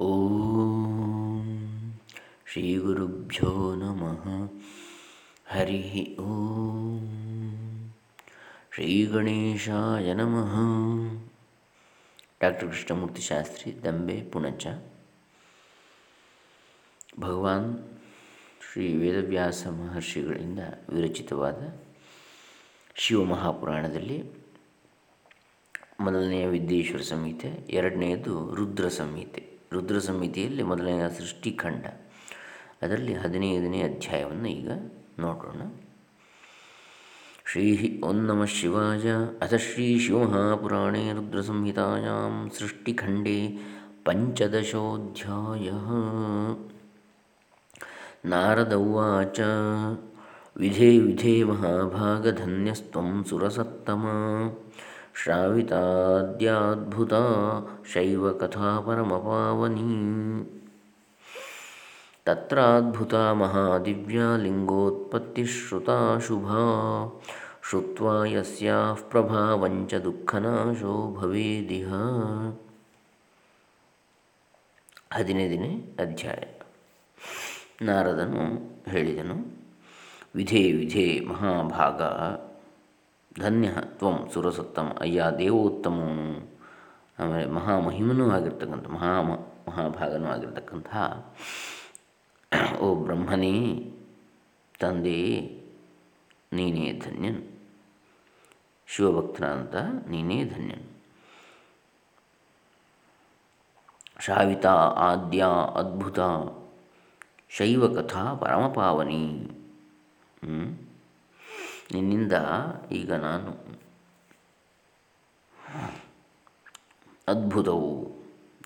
ಓಂ ಶ್ರೀ ಗುರುಭ್ಯೋ ನಮಃ. ಹರಿ ಓಂ ಶ್ರೀ ಗಣೇಶಾಯ ನಮಃ. ಡಾಕ್ಟರ್ ಕೃಷ್ಣಮೂರ್ತಿ ಶಾಸ್ತ್ರಿ, ದಂಬೆ, ಪುಣಚ. ಭಗವಾನ್ ಶ್ರೀ ವೇದವ್ಯಾಸ ಮಹರ್ಷಿಗಳಿಂದ ವಿರಚಿತವಾದ ಶಿವಮಹಾಪುರಾಣದಲ್ಲಿ ಮೊದಲನೆಯ ವಿದ್ಯೇಶ್ವರ ಸಂಹಿತೆ, ಎರಡನೆಯದು ರುದ್ರ ಸಂಹಿತೆ. ರುದ್ರ ಸಂಹಿತೆಯಲ್ಲಿ ಮೊದಲನೆಯ ಸೃಷ್ಟಿಖಂಡ. ಅದರಲ್ಲಿ ಹದಿನೈದನೇ ಅಧ್ಯಾಯವನ್ನು ಈಗ ನೋಡೋಣ. ಶ್ರೀ ಓಂ ನಮಃ ಶಿವಾಯ. ಅಥ ಶ್ರೀ ಶಿವಮಹಾಪುರಾಣೇ ರುದ್ರ ಸಂಹಿತಾಯಾಂ ಸೃಷ್ಟಿಖಂಡೇ ಪಂಚದಶೋಧ್ಯಾಯ. ನಾರದ ಉಚ ವಿಧೇ ವಿಧೇ ಮಹಾಭಾಗಧನ್ಯಸ್ತ್ವಂ ಸುರಸತ್ತಮ. ಶ್ರಾವಿತಾದ್ಯಾದ್ಭುತ ಶೈವಕಥಾ ಪರಮಪಾವನಿ. ತತ್ರಾದ್ಭುತ ಮಹಾದಿವ್ಯಾ ಲಿಂಗೋತ್ಪತ್ತಿಶ್ರುತಾ ಶುಭಾ. ಶುತ್ವಾ ಯಸ್ಯಾಃ ಪ್ರಭಾವಂಚ ದುಃಖನಾಶೋ ಭವೇದಿಹ. ಹದಿನೈದನೇ ಅಧ್ಯಾಯ. ನಾರದನು ಹೇಳಿದನು, ವಿಧೇ ವಿಧೇ ಮಹಾಭಾಗ. ಧನ್ಯ ತ್ವಂ ಸುರಸತ್ತಮ. ಅಯ್ಯ ದೇವೋತ್ತಮನು ಆಮೇಲೆ ಮಹಾಮಹಿಮನೂ ಆಗಿರ್ತಕ್ಕಂಥ, ಮಹಾ ಮಹಾಭಾಗನೂ ಆಗಿರ್ತಕ್ಕಂತಹ ಓ ಬ್ರಹ್ಮನೇ, ತಂದೆ, ನೀನೇ ಧನ್ಯನು. ಶಿವಭಕ್ತನಾದಂಥ ನೀನೇ ಧನ್ಯನು. ಶಾವಿತ ಆದ್ಯ ಅದ್ಭುತ ಶೈವಕಥಾ ಪರಮಪಾವನಿ. ನಿನ್ನಿಂದ ಈಗ ನಾನು ಅದ್ಭುತವು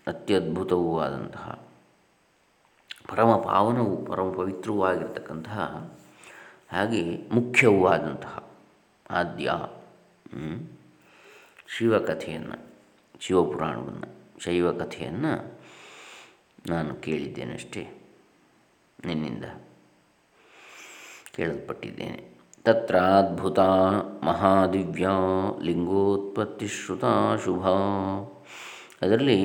ಅತ್ಯದ್ಭುತವೂ ಆದಂತಹ ಪರಮ ಪಾವನವು ಪರಮ ಪವಿತ್ರವೂ ಆಗಿರ್ತಕ್ಕಂತಹ ಹಾಗೆ ಮುಖ್ಯವೂ ಆದಂತಹ ಆದ್ಯ ಶಿವಕಥೆಯನ್ನು, ಶಿವಪುರಾಣವನ್ನು, ಶೈವಕಥೆಯನ್ನು ನಾನು ಕೇಳಿದ್ದೇನಷ್ಟೇ ನಿನ್ನಿಂದ ಕೇಳಲ್ಪಟ್ಟಿದ್ದೇನೆ. ತತ್ರಾದ್ಭುತ ಮಹಾದಿವ್ಯ ಲಿಂಗೋತ್ಪತ್ತಿಶ್ರುತ ಶುಭ ಅದರಲ್ಲಿ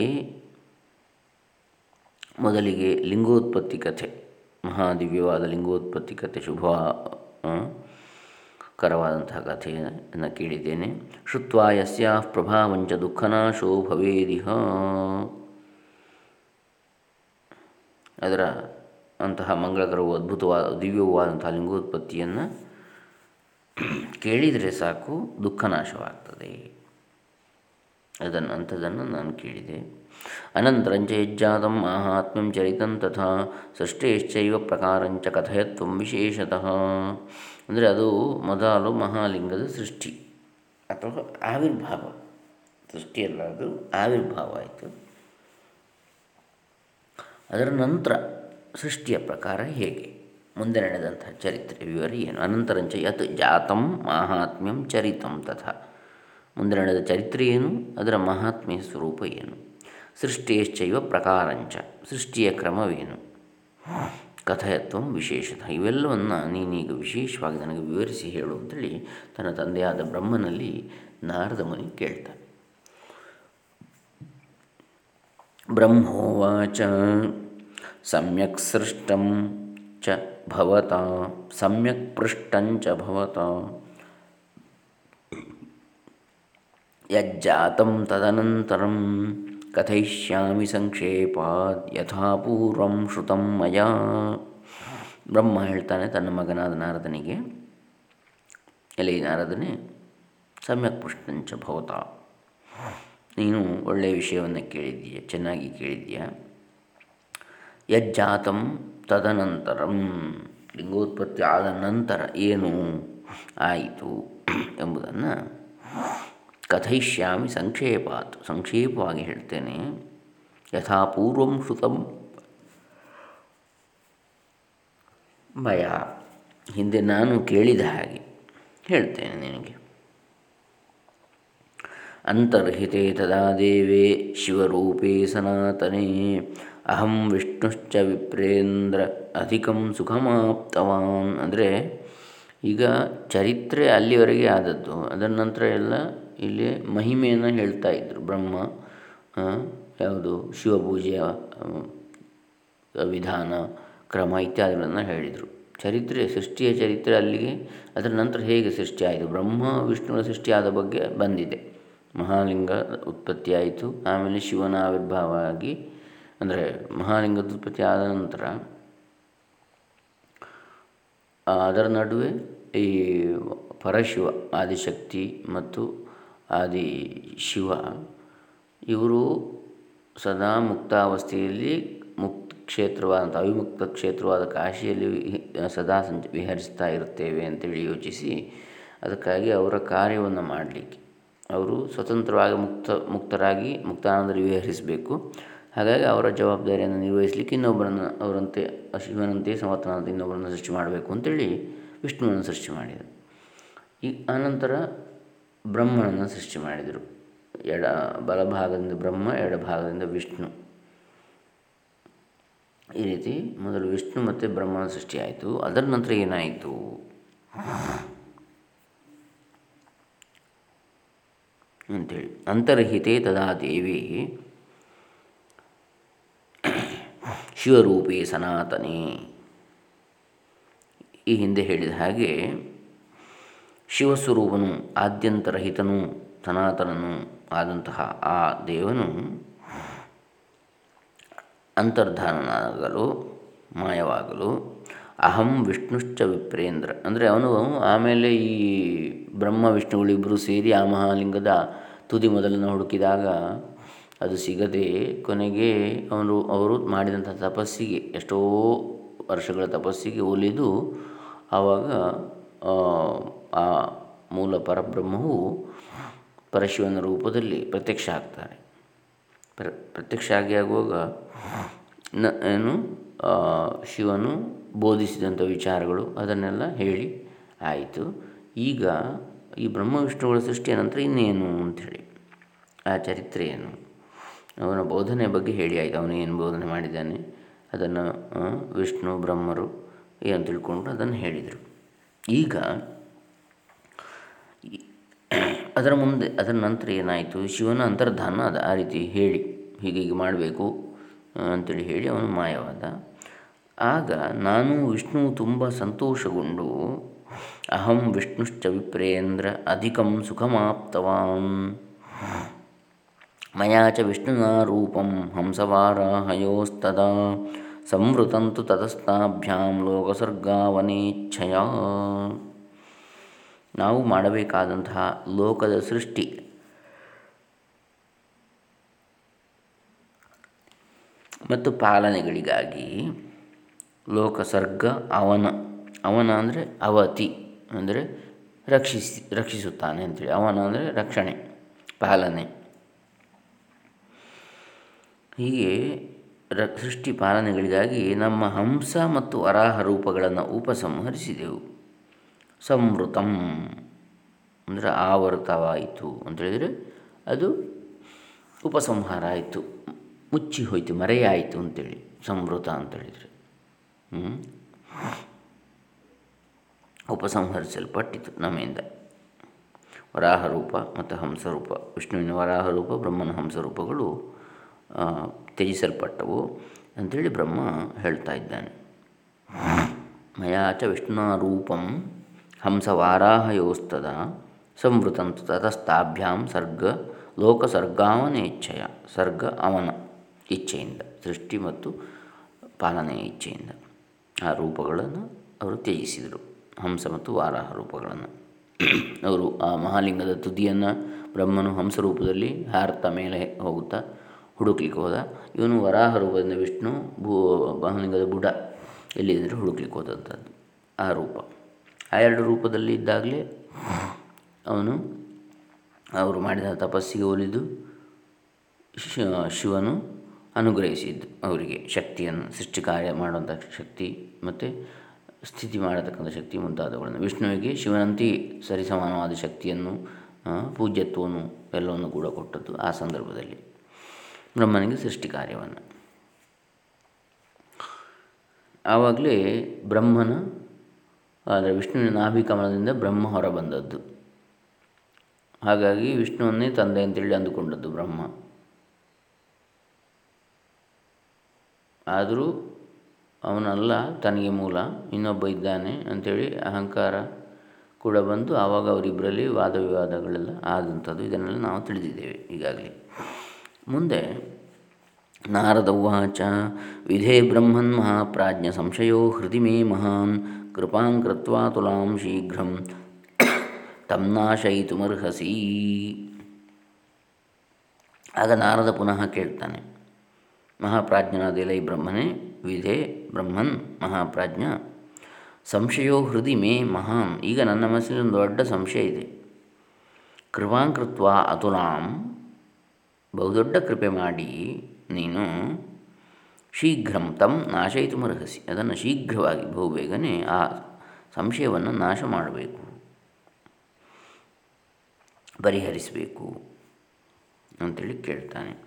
ಮೊದಲಿಗೆ ಲಿಂಗೋತ್ಪತ್ತಿ ಕಥೆ, ಮಹಾದಿವ್ಯವಾದ ಲಿಂಗೋತ್ಪತ್ತಿ ಕಥೆ ಶುಭ ಕರವಾದಂತಹ ಕಥೆಯನ್ನು ಕೇಳಿದ್ದೇನೆ. ಶುತ್ವ ಯಸ್ಯ ಪ್ರಭಾವಂಚ ದುಃಖನಾಶೋ ಭವೇದಿಹ. ಅದರ ಅಂತಹ ಮಂಗಳಕರವು ಅದ್ಭುತವಾದ ದಿವ್ಯವೂ ಆದಂತಹ ಲಿಂಗೋತ್ಪತ್ತಿಯನ್ನು ಕೇಳಿದರೆ ಸಾಕು, ದುಃಖ ನಾಶವಾಗ್ತದೆ. ಅದನ್ನು ನಾನು ಕೇಳಿದೆ. ಅನಂತರಂಚ ಯಜ್ಜಾತ ಮಾಹಾತ್ಮ್ಯಂ ಚರಿತಂ ತಥಾ ಸೃಷ್ಟೇಶ್ಚೈವ ಪ್ರಕಾರಂಚ ಕಥಯತ್ವ ವಿಶೇಷತಃ. ಅಂದರೆ ಅದು ಮೊದಲು ಮಹಾಲಿಂಗದ ಸೃಷ್ಟಿ. ಅಥವಾ ಆವಿರ್ಭಾವ. ಸೃಷ್ಟಿಯಲ್ಲ ಅದು, ಆವಿರ್ಭಾವ ಆಯಿತು. ಅದರ ನಂತರ ಸೃಷ್ಟಿಯ ಪ್ರಕಾರ ಹೇಗೆ? ಮುಂದೆ ನಡೆದಂತಹ ಚರಿತ್ರೆ ವಿವರ ಏನು? ಅನಂತರಂಚ ಯತ್ ಜಾತಂ ಮಾಹಾತ್ಮ್ಯಂ ಚರಿತಂ ತಥಾ. ಮುಂದೆ ನಡೆದ ಚರಿತ್ರೆ ಏನು? ಅದರ ಮಹಾತ್ಮ್ಯ ಸ್ವರೂಪ ಏನು? ಸೃಷ್ಟಿಯಶ್ಚೈವ ಪ್ರಕಾರಂಚ. ಸೃಷ್ಟಿಯ ಕ್ರಮವೇನು? ಕಥಯತ್ವ ವಿಶೇಷತ. ಇವೆಲ್ಲವನ್ನು ನೀನೀಗ ವಿಶೇಷವಾಗಿ ನನಗೆ ವಿವರಿಸಿ ಹೇಳು ಅಂತೇಳಿ ತನ್ನ ತಂದೆಯಾದ ಬ್ರಹ್ಮನಲ್ಲಿ ನಾರದ ಮುನಿ ಕೇಳ್ತಾನೆ. ಬ್ರಹ್ಮೋವಾಚ. ಸಮ್ಯಕ್ ಸೃಷ್ಟಂ ಚ ಭವತ ಸಮ್ಯಕ್ ಪೃಷ್ಟಂಚ ಭವತ ಯಜ್ಜಾತಂ ತದನಂತರಂ ಕಥಯಿಷ್ಯಾಮಿ ಸಂಕ್ಷೇಪಾತ್ ಯಥಾಪೂರ್ವಂ ಶ್ರುತಂ ಮಯಾ ಬ್ರಹ್ಮ ಹೇಳ್ತಾನೆ ತನ್ನ ಮಗನಾದ ನಾರದನಿಗೆ ಎಲೆ ನಾರದನೇ ಸಮ್ಯಕ್ ಪೃಷ್ಟಂಚ ಭವತ ನೀನು ಒಳ್ಳೆಯ ವಿಷಯವನ್ನು ಕೇಳಿದ್ದೀಯ, ಚೆನ್ನಾಗಿ ಕೇಳಿದ್ದೀಯ। ಯಜ್ಜಾತಂ ತದನಂತರಂ ಲಿಂಗೋತ್ಪತ್ತಿ ಆದ ನಂತರ ಏನು ಆಯಿತು ಎಂಬುದನ್ನು ಕಥಯಿಷ್ಯಾಮಿ ಸಂಕ್ಷೇಪಾತ್, ಸಂಕ್ಷೇಪವಾಗಿ ಹೇಳ್ತೇನೆ. ಯಥಾಪೂರ್ವಂ ಶ್ರುತಂ ಮಯ. ಹಿಂದೆ ನಾನು ಕೇಳಿದ ಹಾಗೆ ಹೇಳ್ತೇನೆ ನಿನಗೆ. ಅಂತರ್ಹಿತೆ ತದಾ ದೇವೇ ಶಿವರೂಪೇ ಸನಾತನೇ ಅಹಂ ವಿಷ್ಣುಶ್ಚ ವಿಪ್ರೇಂದ್ರ ಅಧಿಕಂ ಸುಖಮಾಪ್ತವಾನ್. ಅಂದರೆ ಈಗ ಚರಿತ್ರೆ ಅಲ್ಲಿವರೆಗೆ ಆದದ್ದು. ಅದರ ನಂತರ ಎಲ್ಲ ಇಲ್ಲಿ ಮಹಿಮೆಯನ್ನು ಹೇಳ್ತಾ ಇದ್ದರು ಬ್ರಹ್ಮ ಯಾವುದು? ಶಿವಪೂಜೆಯ ವಿಧಾನ, ಕ್ರಮ ಇತ್ಯಾದಿಗಳನ್ನು ಹೇಳಿದರು. ಚರಿತ್ರೆ, ಸೃಷ್ಟಿಯ ಚರಿತ್ರೆ ಅಲ್ಲಿಗೆ ಅದರ ನಂತರ ಹೇಗೆ ಸೃಷ್ಟಿಯಾಯಿತು ಬ್ರಹ್ಮ, ವಿಷ್ಣುವಿನ ಸೃಷ್ಟಿಯಾದ ಬಗ್ಗೆ ಬಂದಿದೆ. ಮಹಾಲಿಂಗ ಉತ್ಪತ್ತಿಯಾಯಿತು. ಆಮೇಲೆ ಶಿವನ ಆವಿರ್ಭಾವ ಆಗಿ ಅಂದರೆ ಮಹಾಲಿಂಗದುತ್ಪತ್ತಿ ಆದ ನಂತರ ಅದರ ನಡುವೆ ಈ ಪರಶಿವ, ಆದಿಶಕ್ತಿ ಮತ್ತು ಆದಿ ಶಿವ ಇವರು ಸದಾ ಮುಕ್ತಾವಸ್ಥೆಯಲ್ಲಿ ಮುಕ್ತ ಕ್ಷೇತ್ರವಾದಂಥ, ಅವಿಮುಕ್ತ ಕ್ಷೇತ್ರವಾದ ಕಾಶಿಯಲ್ಲಿ ಸದಾ ಸಂಚ, ವಿಹರಿಸ್ತಾ ಇರ್ತೇವೆ ಅಂತೇಳಿ ಯೋಚಿಸಿ, ಅದಕ್ಕಾಗಿ ಅವರ ಕಾರ್ಯವನ್ನು ಮಾಡಲಿಕ್ಕೆ. ಅವರು ಸ್ವತಂತ್ರವಾಗಿ ಮುಕ್ತ, ಮುಕ್ತರಾಗಿ ಮುಕ್ತಾನಂದಲ್ಲಿ ವಿಹರಿಸಬೇಕು. ಹಾಗಾಗಿ ಅವರ ಜವಾಬ್ದಾರಿಯನ್ನು ನಿರ್ವಹಿಸಲಿಕ್ಕೆ ಇನ್ನೊಬ್ಬರನ್ನು ಅವರಂತೆ ಶಿವನಂತೆ ಸಮರ್ಥನಂತೆ ಇನ್ನೊಬ್ಬರನ್ನು ಸೃಷ್ಟಿ ಮಾಡಬೇಕು ಅಂತೇಳಿ ವಿಷ್ಣುವನ್ನು ಸೃಷ್ಟಿ ಮಾಡಿದರು. ಈ ಆನಂತರ ಬ್ರಹ್ಮನನ್ನು ಸೃಷ್ಟಿ ಮಾಡಿದರು. ಎಡ ಬಲಭಾಗದಿಂದ ಬ್ರಹ್ಮ, ಎಡಭಾಗದಿಂದ ವಿಷ್ಣು. ಈ ರೀತಿ ಮೊದಲು ವಿಷ್ಣು ಮತ್ತು ಬ್ರಹ್ಮನ ಸೃಷ್ಟಿಯಾಯಿತು ಅದರ ನಂತರ ಏನಾಯಿತು? ಅಂತೇಳಿ. ಅಂತರ್ಹಿತೆ ತದಾ ದೇವಿ ಶಿವರೂಪೇ ಸನಾತನೇ. ಈ ಹಿಂದೆ ಹೇಳಿದ ಹಾಗೆ ಶಿವಸ್ವರೂಪನು, ಆದ್ಯಂತರಹಿತನು, ಸನಾತನನು ಆದಂತಹ ಆ ದೇವನು ಅಂತರ್ಧಾನನಾಗಲು, ಮಾಯವಾಗಲು, ಅಹಂ ವಿಷ್ಣುಶ್ಚ ವಿಪ್ರೇಂದ್ರ. ಅಂದರೆ ಅವನು ಆಮೇಲೆ ಈ ಬ್ರಹ್ಮ ವಿಷ್ಣುಗಳಿಬ್ಬರು ಸೇರಿ ಆ ಮಹಾಲಿಂಗದ ತುದಿ ಮೊದಲನ್ನು ಹುಡುಕಿದಾಗ ಅದು ಸಿಗದೆ ಕೊನೆಗೆ ಅವನು, ಅವರು ಮಾಡಿದಂಥ ತಪಸ್ಸಿಗೆ, ಎಷ್ಟೋ ವರ್ಷಗಳ ತಪಸ್ಸಿಗೆ ಒಲಿದು ಆವಾಗ, ಆ ಮೂಲ ಪರಬ್ರಹ್ಮವು ಪರಶಿವನ ರೂಪದಲ್ಲಿ ಪ್ರತ್ಯಕ್ಷ ಆಗ್ತಾರೆ ಪ್ರ, ಪ್ರತ್ಯಕ್ಷ ಆಗಿ ಆಗುವಾಗ ನ, ಏನು ಶಿವನು ಬೋಧಿಸಿದಂಥ ವಿಚಾರಗಳು ಅದನ್ನೆಲ್ಲ ಹೇಳಿ ಆಯಿತು. ಈಗ ಈ ಬ್ರಹ್ಮ ವಿಷ್ಣುಗಳ ಸೃಷ್ಟಿಯ ನಂತರ ಇನ್ನೇನು ಅಂಥೇಳಿ, ಆ ಚರಿತ್ರೆಯನ್ನು ಅವನ ಬೋಧನೆ ಬಗ್ಗೆ ಹೇಳಿ ಆಯಿತು. ಅವನು ಏನು ಬೋಧನೆ ಮಾಡಿದ್ದಾನೆ? ಅದನ್ನು ವಿಷ್ಣು, ಬ್ರಹ್ಮರು ಏನು ತಿಳ್ಕೊಂಡು ಅದನ್ನು ಹೇಳಿದರು. ಈಗ ಅದರ ಮುಂದೆ, ಅದರ ನಂತರ ಏನಾಯಿತು? ಶಿವನ ಅಂತರ್ಧಾನ ಅದು. ಆ ರೀತಿ ಹೇಳಿ, ಹೀಗೆ ಹೀಗೆ ಮಾಡಬೇಕು ಅಂತೇಳಿ ಹೇಳಿ ಅವನು ಮಾಯವಾದ. ಆಗ ನಾನು ವಿಷ್ಣು ತುಂಬ ಸಂತೋಷಗೊಂಡು ಅಹಂ ವಿಷ್ಣುಶ್ಚ ವಿಪ್ರೇಂದ್ರ ಅಧಿಕಂ ಸುಖಮಾಪ್ತವಾನ್ ಮಯಾ ಚ ವಿಷ್ಣುನಾ ರೂಪಂ ಹಂಸವಾರಾಹಯೋಸ್ತದಾ ಸಂವೃತಂತು ತತಸ್ತಾಭ್ಯಾಂ ಲೋಕಸರ್ಗಾವನೇಚ್ಛಯ ನಾವು ಮಾಡಬೇಕಾದಂತಹ ಲೋಕದ ಸೃಷ್ಟಿ. ಮತ್ತು ಪಾಲನೆಗಳಿಗಾಗಿ ಲೋಕಸರ್ಗ ಅವನ ಅವನ ಅಂದರೆ ಅವತಿ, ಅಂದರೆ ರಕ್ಷಿಸಿ, ರಕ್ಷಿಸುತ್ತಾನೆ ಅಂತೇಳಿ. ಅವನ ಅಂದರೆ ರಕ್ಷಣೆ, ಪಾಲನೆ. ಹೀಗೆ ರ ಸೃಷ್ಟಿ ಪಾಲನೆಗಳಿಗಾಗಿ ನಮ್ಮ ಹಂಸ ಮತ್ತು ವರಾಹ ರೂಪಗಳನ್ನು ಉಪಸಂಹರಿಸಿದೆವು ಸಂವೃತಂ ಅಂದರೆ ಆವೃತವಾಯಿತು ಅಂತೇಳಿದರೆ ಅದು ಉಪಸಂಹಾರ ಆಯಿತು. ಮುಚ್ಚಿ ಹೋಯಿತು, ಮರೆಯಾಯಿತು ಅಂತೇಳಿ ಸಂವೃತ ಅಂತೇಳಿದರೆ ಉಪಸಂಹರಿಸಲ್ಪಟ್ಟಿತು ನಮ್ಮಿಂದ. ವರಾಹ ರೂಪ ಮತ್ತು ಹಂಸರೂಪ ವಿಷ್ಣುವಿನ ವರಾಹ ರೂಪ, ಬ್ರಹ್ಮನ ಹಂಸರೂಪಗಳು ತ್ಯಜಿಸಲ್ಪಟ್ಟವು ಅಂಥೇಳಿ ಬ್ರಹ್ಮ ಹೇಳ್ತಾ ಇದ್ದಾನೆ. ಮಯಾಚ ವಿಷ್ಣು ರೂಪಂ ಹಂಸವಾರಾಹಯೋಸ್ತದ ಸಂವೃತಂ ತತಸ್ತಾಭ್ಯಾಂ ಸರ್ಗ ಲೋಕಸರ್ಗಾವನ ಸರ್ಗಾವನೇಚ್ಛೆಯ ಸರ್ಗ ಅವನ ಇಚ್ಛೆಯಿಂದ, ಸೃಷ್ಟಿ ಮತ್ತು ಪಾಲನೆಯ ಇಚ್ಛೆಯಿಂದ ಆ ರೂಪಗಳನ್ನು ಅವರು ತ್ಯಜಿಸಿದರು ಹಂಸ ಮತ್ತು ವಾರಾಹ ರೂಪಗಳನ್ನು. ಅವರು ಆ ಮಹಾಲಿಂಗದ ತುದಿಯನ್ನು ಬ್ರಹ್ಮನು ಹಂಸ ರೂಪದಲ್ಲಿ ಹಾರುತ್ತಾ ಮೇಲೆ ಹೋಗುತ್ತಾ ಹುಡುಕ್ಲಿಕ್ಕೆ ಹೋದ. ಇವನು ವರಾಹ ರೂಪದಿಂದ ವಿಷ್ಣು, ಭೂ ಮಹಾಲಿಂಗದ ಬುಡ ಎಲ್ಲಿದ್ದರೆ ಹುಡುಕ್ಲಿಕ್ಕೆ ಹೋದಂಥದ್ದು. ಆ ರೂಪ. ಆ ಎರಡು ರೂಪದಲ್ಲಿ ಇದ್ದಾಗಲೇ ಅವನು ಅವರು ಮಾಡಿದ ತಪಸ್ಸಿಗೆ ಒಲಿದು ಶಿವನು ಅನುಗ್ರಹಿಸಿದ್ದು ಅವರಿಗೆ ಶಕ್ತಿಯನ್ನು, ಸೃಷ್ಟಿ ಕಾರ್ಯ ಮಾಡುವಂಥ ಶಕ್ತಿ ಮತ್ತು ಸ್ಥಿತಿ ಮಾಡತಕ್ಕಂಥ ಶಕ್ತಿ ಮುಂತಾದವುಗಳನ್ನು. ವಿಷ್ಣುವಿಗೆ ಶಿವನಂತಿ ಸರಿಸಮಾನವಾದ ಶಕ್ತಿಯನ್ನು ಪೂಜ್ಯತ್ವವನ್ನು ಎಲ್ಲವನ್ನು ಕೂಡ ಕೊಟ್ಟದ್ದು ಆ ಸಂದರ್ಭದಲ್ಲಿ. ಬ್ರಹ್ಮನಿಗೆ ಸೃಷ್ಟಿ ಕಾರ್ಯವನ್ನು. ಆವಾಗಲೇ ಬ್ರಹ್ಮನ, ಆದರೆ ವಿಷ್ಣುವಿನ ನಾಭಿಕಮಲದಿಂದ ಬ್ರಹ್ಮ ಹೊರಬಂದದ್ದು. ಹಾಗಾಗಿ ವಿಷ್ಣುವನ್ನೇ ತಂದೆ ಅಂತೇಳಿ ಅಂದುಕೊಂಡದ್ದು ಬ್ರಹ್ಮ. ಆದರೂ ಅವನಲ್ಲ, ತನಗೆ ಮೂಲ, ಇನ್ನೊಬ್ಬ ಇದ್ದಾನೆ ಅಂಥೇಳಿ ಅಹಂಕಾರ ಕೂಡ ಬಂದು ಆವಾಗ ಅವರಿಬ್ಬರಲ್ಲಿ ವಾದ ವಿವಾದಗಳೆಲ್ಲ ಆದಂಥದ್ದು. ಇದನ್ನೆಲ್ಲ ನಾವು ತಿಳಿದಿದ್ದೇವೆ ಈಗಾಗಲೇ. ಮುಂದೆ, ನಾರದ ಉವಾಚ, ವಿಧೇ ಬ್ರಹ್ಮನ್ ಮಹಾಪ್ರಾಜ್ಞ ಸಂಶಯೋ ಹೃದಿ ಮೇ ಮಹಾನ್, ಕೃಪಾಂ ಕೃತ್ವಾ ತುಲಾಂ ಶೀಘ್ರಂ, ತಂ ನಾಶಯಿತುಮರ್ಹಸಿ ಆಗ ನಾರದ ಪುನಃ ಕೇಳ್ತಾನೆ ಮಹಾಪ್ರಾಜ್ಞನಾದ ಎಲೈ ಬ್ರಹ್ಮನೇ, ವಿಧೇ ಬ್ರಹ್ಮನ್ ಮಹಾಪ್ರಾಜ್ಞ, ಸಂಶಯೋ ಹೃದಯ ಮೇ ಮಹಾನ್, ಈಗ ನನ್ನ ಮನಸ್ಸಿನಲ್ಲಿ ದೊಡ್ಡ ಸಂಶಯ ಇದೆ. ಕೃಪಾಂಕೃತ್ವ ಅತುಲಾಂ ಬಹುದೊಡ್ಡ ಕೃಪೆ ಮಾಡಿ ನೀನು ಶೀಘ್ರಂ ತಂ ನಾಶಯಿತುಮರ್ಹಸಿ ಅದನ್ನು ಶೀಘ್ರವಾಗಿ, ಬಹುಬೇಗನೆ ಆ ಸಂಶಯವನ್ನು ನಾಶ ಮಾಡಬೇಕು. ಪರಿಹರಿಸಬೇಕು ಅಂತೇಳಿ ಕೇಳ್ತಾನೆ.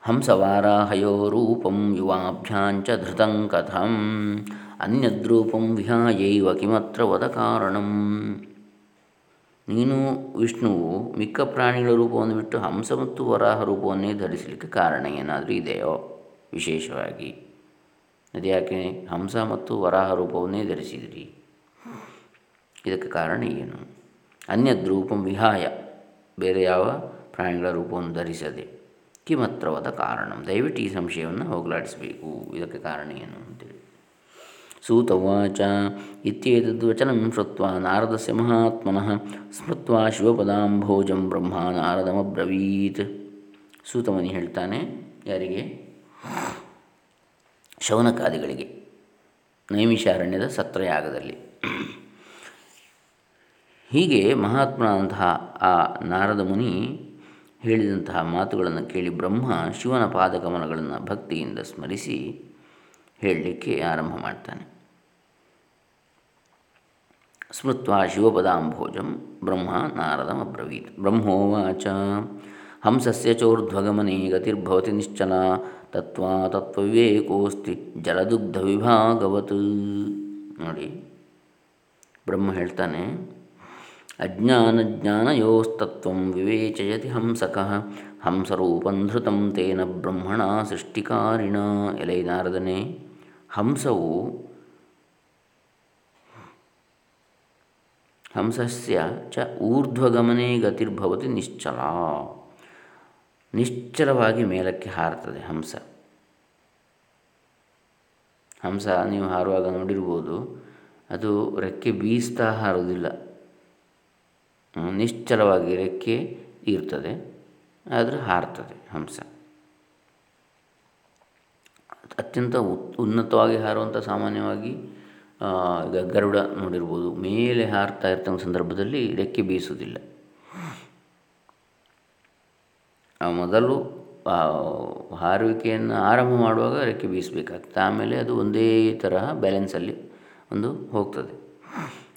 ಹಂಸವಾರಾಹಯೋ ರೂಪಂ ಯುವಾಭ್ಯಾಂಚ ಧೃತಂ ಕಥಂ. ಅನ್ಯದ್ರೂಪಂ ವಿಹಾಯೈವ ಕಿಮತ್ರ ವದ ಕಾರಣಂ. ನೀನು ವಿಷ್ಣುವು ಮಿಕ್ಕ ಪ್ರಾಣಿಗಳ ರೂಪವನ್ನು ಬಿಟ್ಟು ಹಂಸ ಮತ್ತು ವರಾಹ ರೂಪವನ್ನೇ ಧರಿಸಲಿಕ್ಕೆ ಕಾರಣ ಏನಾದರೂ ಇದೆಯೋ? ವಿಶೇಷವಾಗಿ. ಅದ್ಯಾಕೆ ಹಂಸ ಮತ್ತು ವರಾಹ ರೂಪವನ್ನೇ ಧರಿಸಿದಿರಿ? ಇದಕ್ಕೆ ಕಾರಣ ಏನು? ಅನ್ಯದ್ರೂಪಂ ವಿಹಾಯ. ಬೇರೆ ಯಾವ ಪ್ರಾಣಿಗಳ ರೂಪವನ್ನು ಧರಿಸದೆ ಕಿಮತ್ರವಾದ ಕಾರಣ. ದಯವಿಟ್ಟು ಈ ಸಂಶಯವನ್ನು ಹೋಗಲಾಡಿಸಬೇಕು. ಇದಕ್ಕೆ ಕಾರಣ ಏನು ಅಂತೇಳಿ ಸೂತವಾಚ ಇತ್ಯೇತದ್ವಚನಂ ಶ್ರುತ್ವ ನಾರದಸ್ಯ ಮಹಾತ್ಮನಃ ಸ್ಮೃತ್ವ ಶಿವಪದಾಂಭೋಜಂ ಬ್ರಹ್ಮ ನಾರದಮಬ್ರವೀತ್ ಸೂತಮನಿ ಹೇಳ್ತಾನೆ, ಯಾರಿಗೆ? ಶೌನಕಾದಿಗಳಿಗೆ, ನೈಮಿಷಾರಣ್ಯದ ಸತ್ರಯಾಗದಲ್ಲಿ. ಹೀಗೆ ಮಹಾತ್ಮನಾದಂತಹ ಆ ನಾರದ ಮುನಿ ಹೇಳಿದಂತಹ ಮಾತುಗಳನ್ನು ಕೇಳಿ ಬ್ರಹ್ಮ ಶಿವನ ಪಾದಕಮಲಗಳನ್ನು ಭಕ್ತಿಯಿಂದ ಸ್ಮರಿಸಿ ಹೇಳಲಿಕ್ಕೆ ಆರಂಭ ಮಾಡ್ತಾನೆ. ಸ್ಮೃತ್ವ ಶಿವಪದಾಂಭೋಜಂ ಬ್ರಹ್ಮ ನಾರದಮಬ್ರವೀತ್ ಬ್ರಹ್ಮೋವಾಚ. ಹಂಸಸ್ಯ ಚೋರ್ಧ್ವಗಮನೆ ಗತಿರ್ಭವತಿ ನಿಶ್ಚಲ. ತತ್ವ ತತ್ವವಿವೇಕೋಸ್ತಿ ಜಲದುಗ್ಧ ವಿಭಾಗವತ್. ನೋಡಿ, ಬ್ರಹ್ಮ ಹೇಳ್ತಾನೆ, ಅಜ್ಞಾನ ಜ್ಞಾನಯೋಸ್ತತ್ವ ವಿವೇಚಯತಿ ಹಂಸಕ. ಹಂಸರೂಪಂಧೃತಂ ತೇನ ಬ್ರಹ್ಮಣ ಸೃಷ್ಟಿಕಾರಿಣ. ಎಲೆ ನಾರದನೆ ಹಂಸವು ಹಂಸಸ್ಯ ಚ ಊರ್ಧ್ವಗಮನೆ ಗತಿರ್ಭವತಿ ನಿಶ್ಚಲ. ನಿಶ್ಚಲವಾಗಿ ಮೇಲಕ್ಕೆ ಹಾರುತ್ತದೆ ಹಂಸ. ಹಂಸ ನೀವು ಹಾರುವಾಗ ನೋಡಿರ್ಬೋದು, ಅದು ರೆಕ್ಕೆ ಬೀಸ್ತಾ ಹಾರೋದಿಲ್ಲ ನಿಶ್ಚಲವಾಗಿ ರೆಕ್ಕೆ ಇರ್ತದೆ, ಆದರೆ ಹಾರ್ತದೆ ಹಂಸ. ಅತ್ಯಂತ ಉನ್ನತವಾಗಿ ಹಾರುವಂಥ ಸಾಮಾನ್ಯವಾಗಿ ಈಗ ಗರುಡ ನೋಡಿರ್ಬೋದು. ಮೇಲೆ ಹಾರ್ತಾ ಇರ್ತಕ್ಕಂಥ ಸಂದರ್ಭದಲ್ಲಿ ರೆಕ್ಕೆ ಬೀಸುವುದಿಲ್ಲ. ಮೊದಲು ಹಾರುವಿಕೆಯನ್ನು ಆರಂಭ ಮಾಡುವಾಗ ರೆಕ್ಕೆ ಬೀಸಬೇಕಾಗ್ತದೆ. ಆಮೇಲೆ ಅದು ಒಂದೇ ತರಹ ಬ್ಯಾಲೆನ್ಸಲ್ಲಿ ಒಂದು ಹೋಗ್ತದೆ.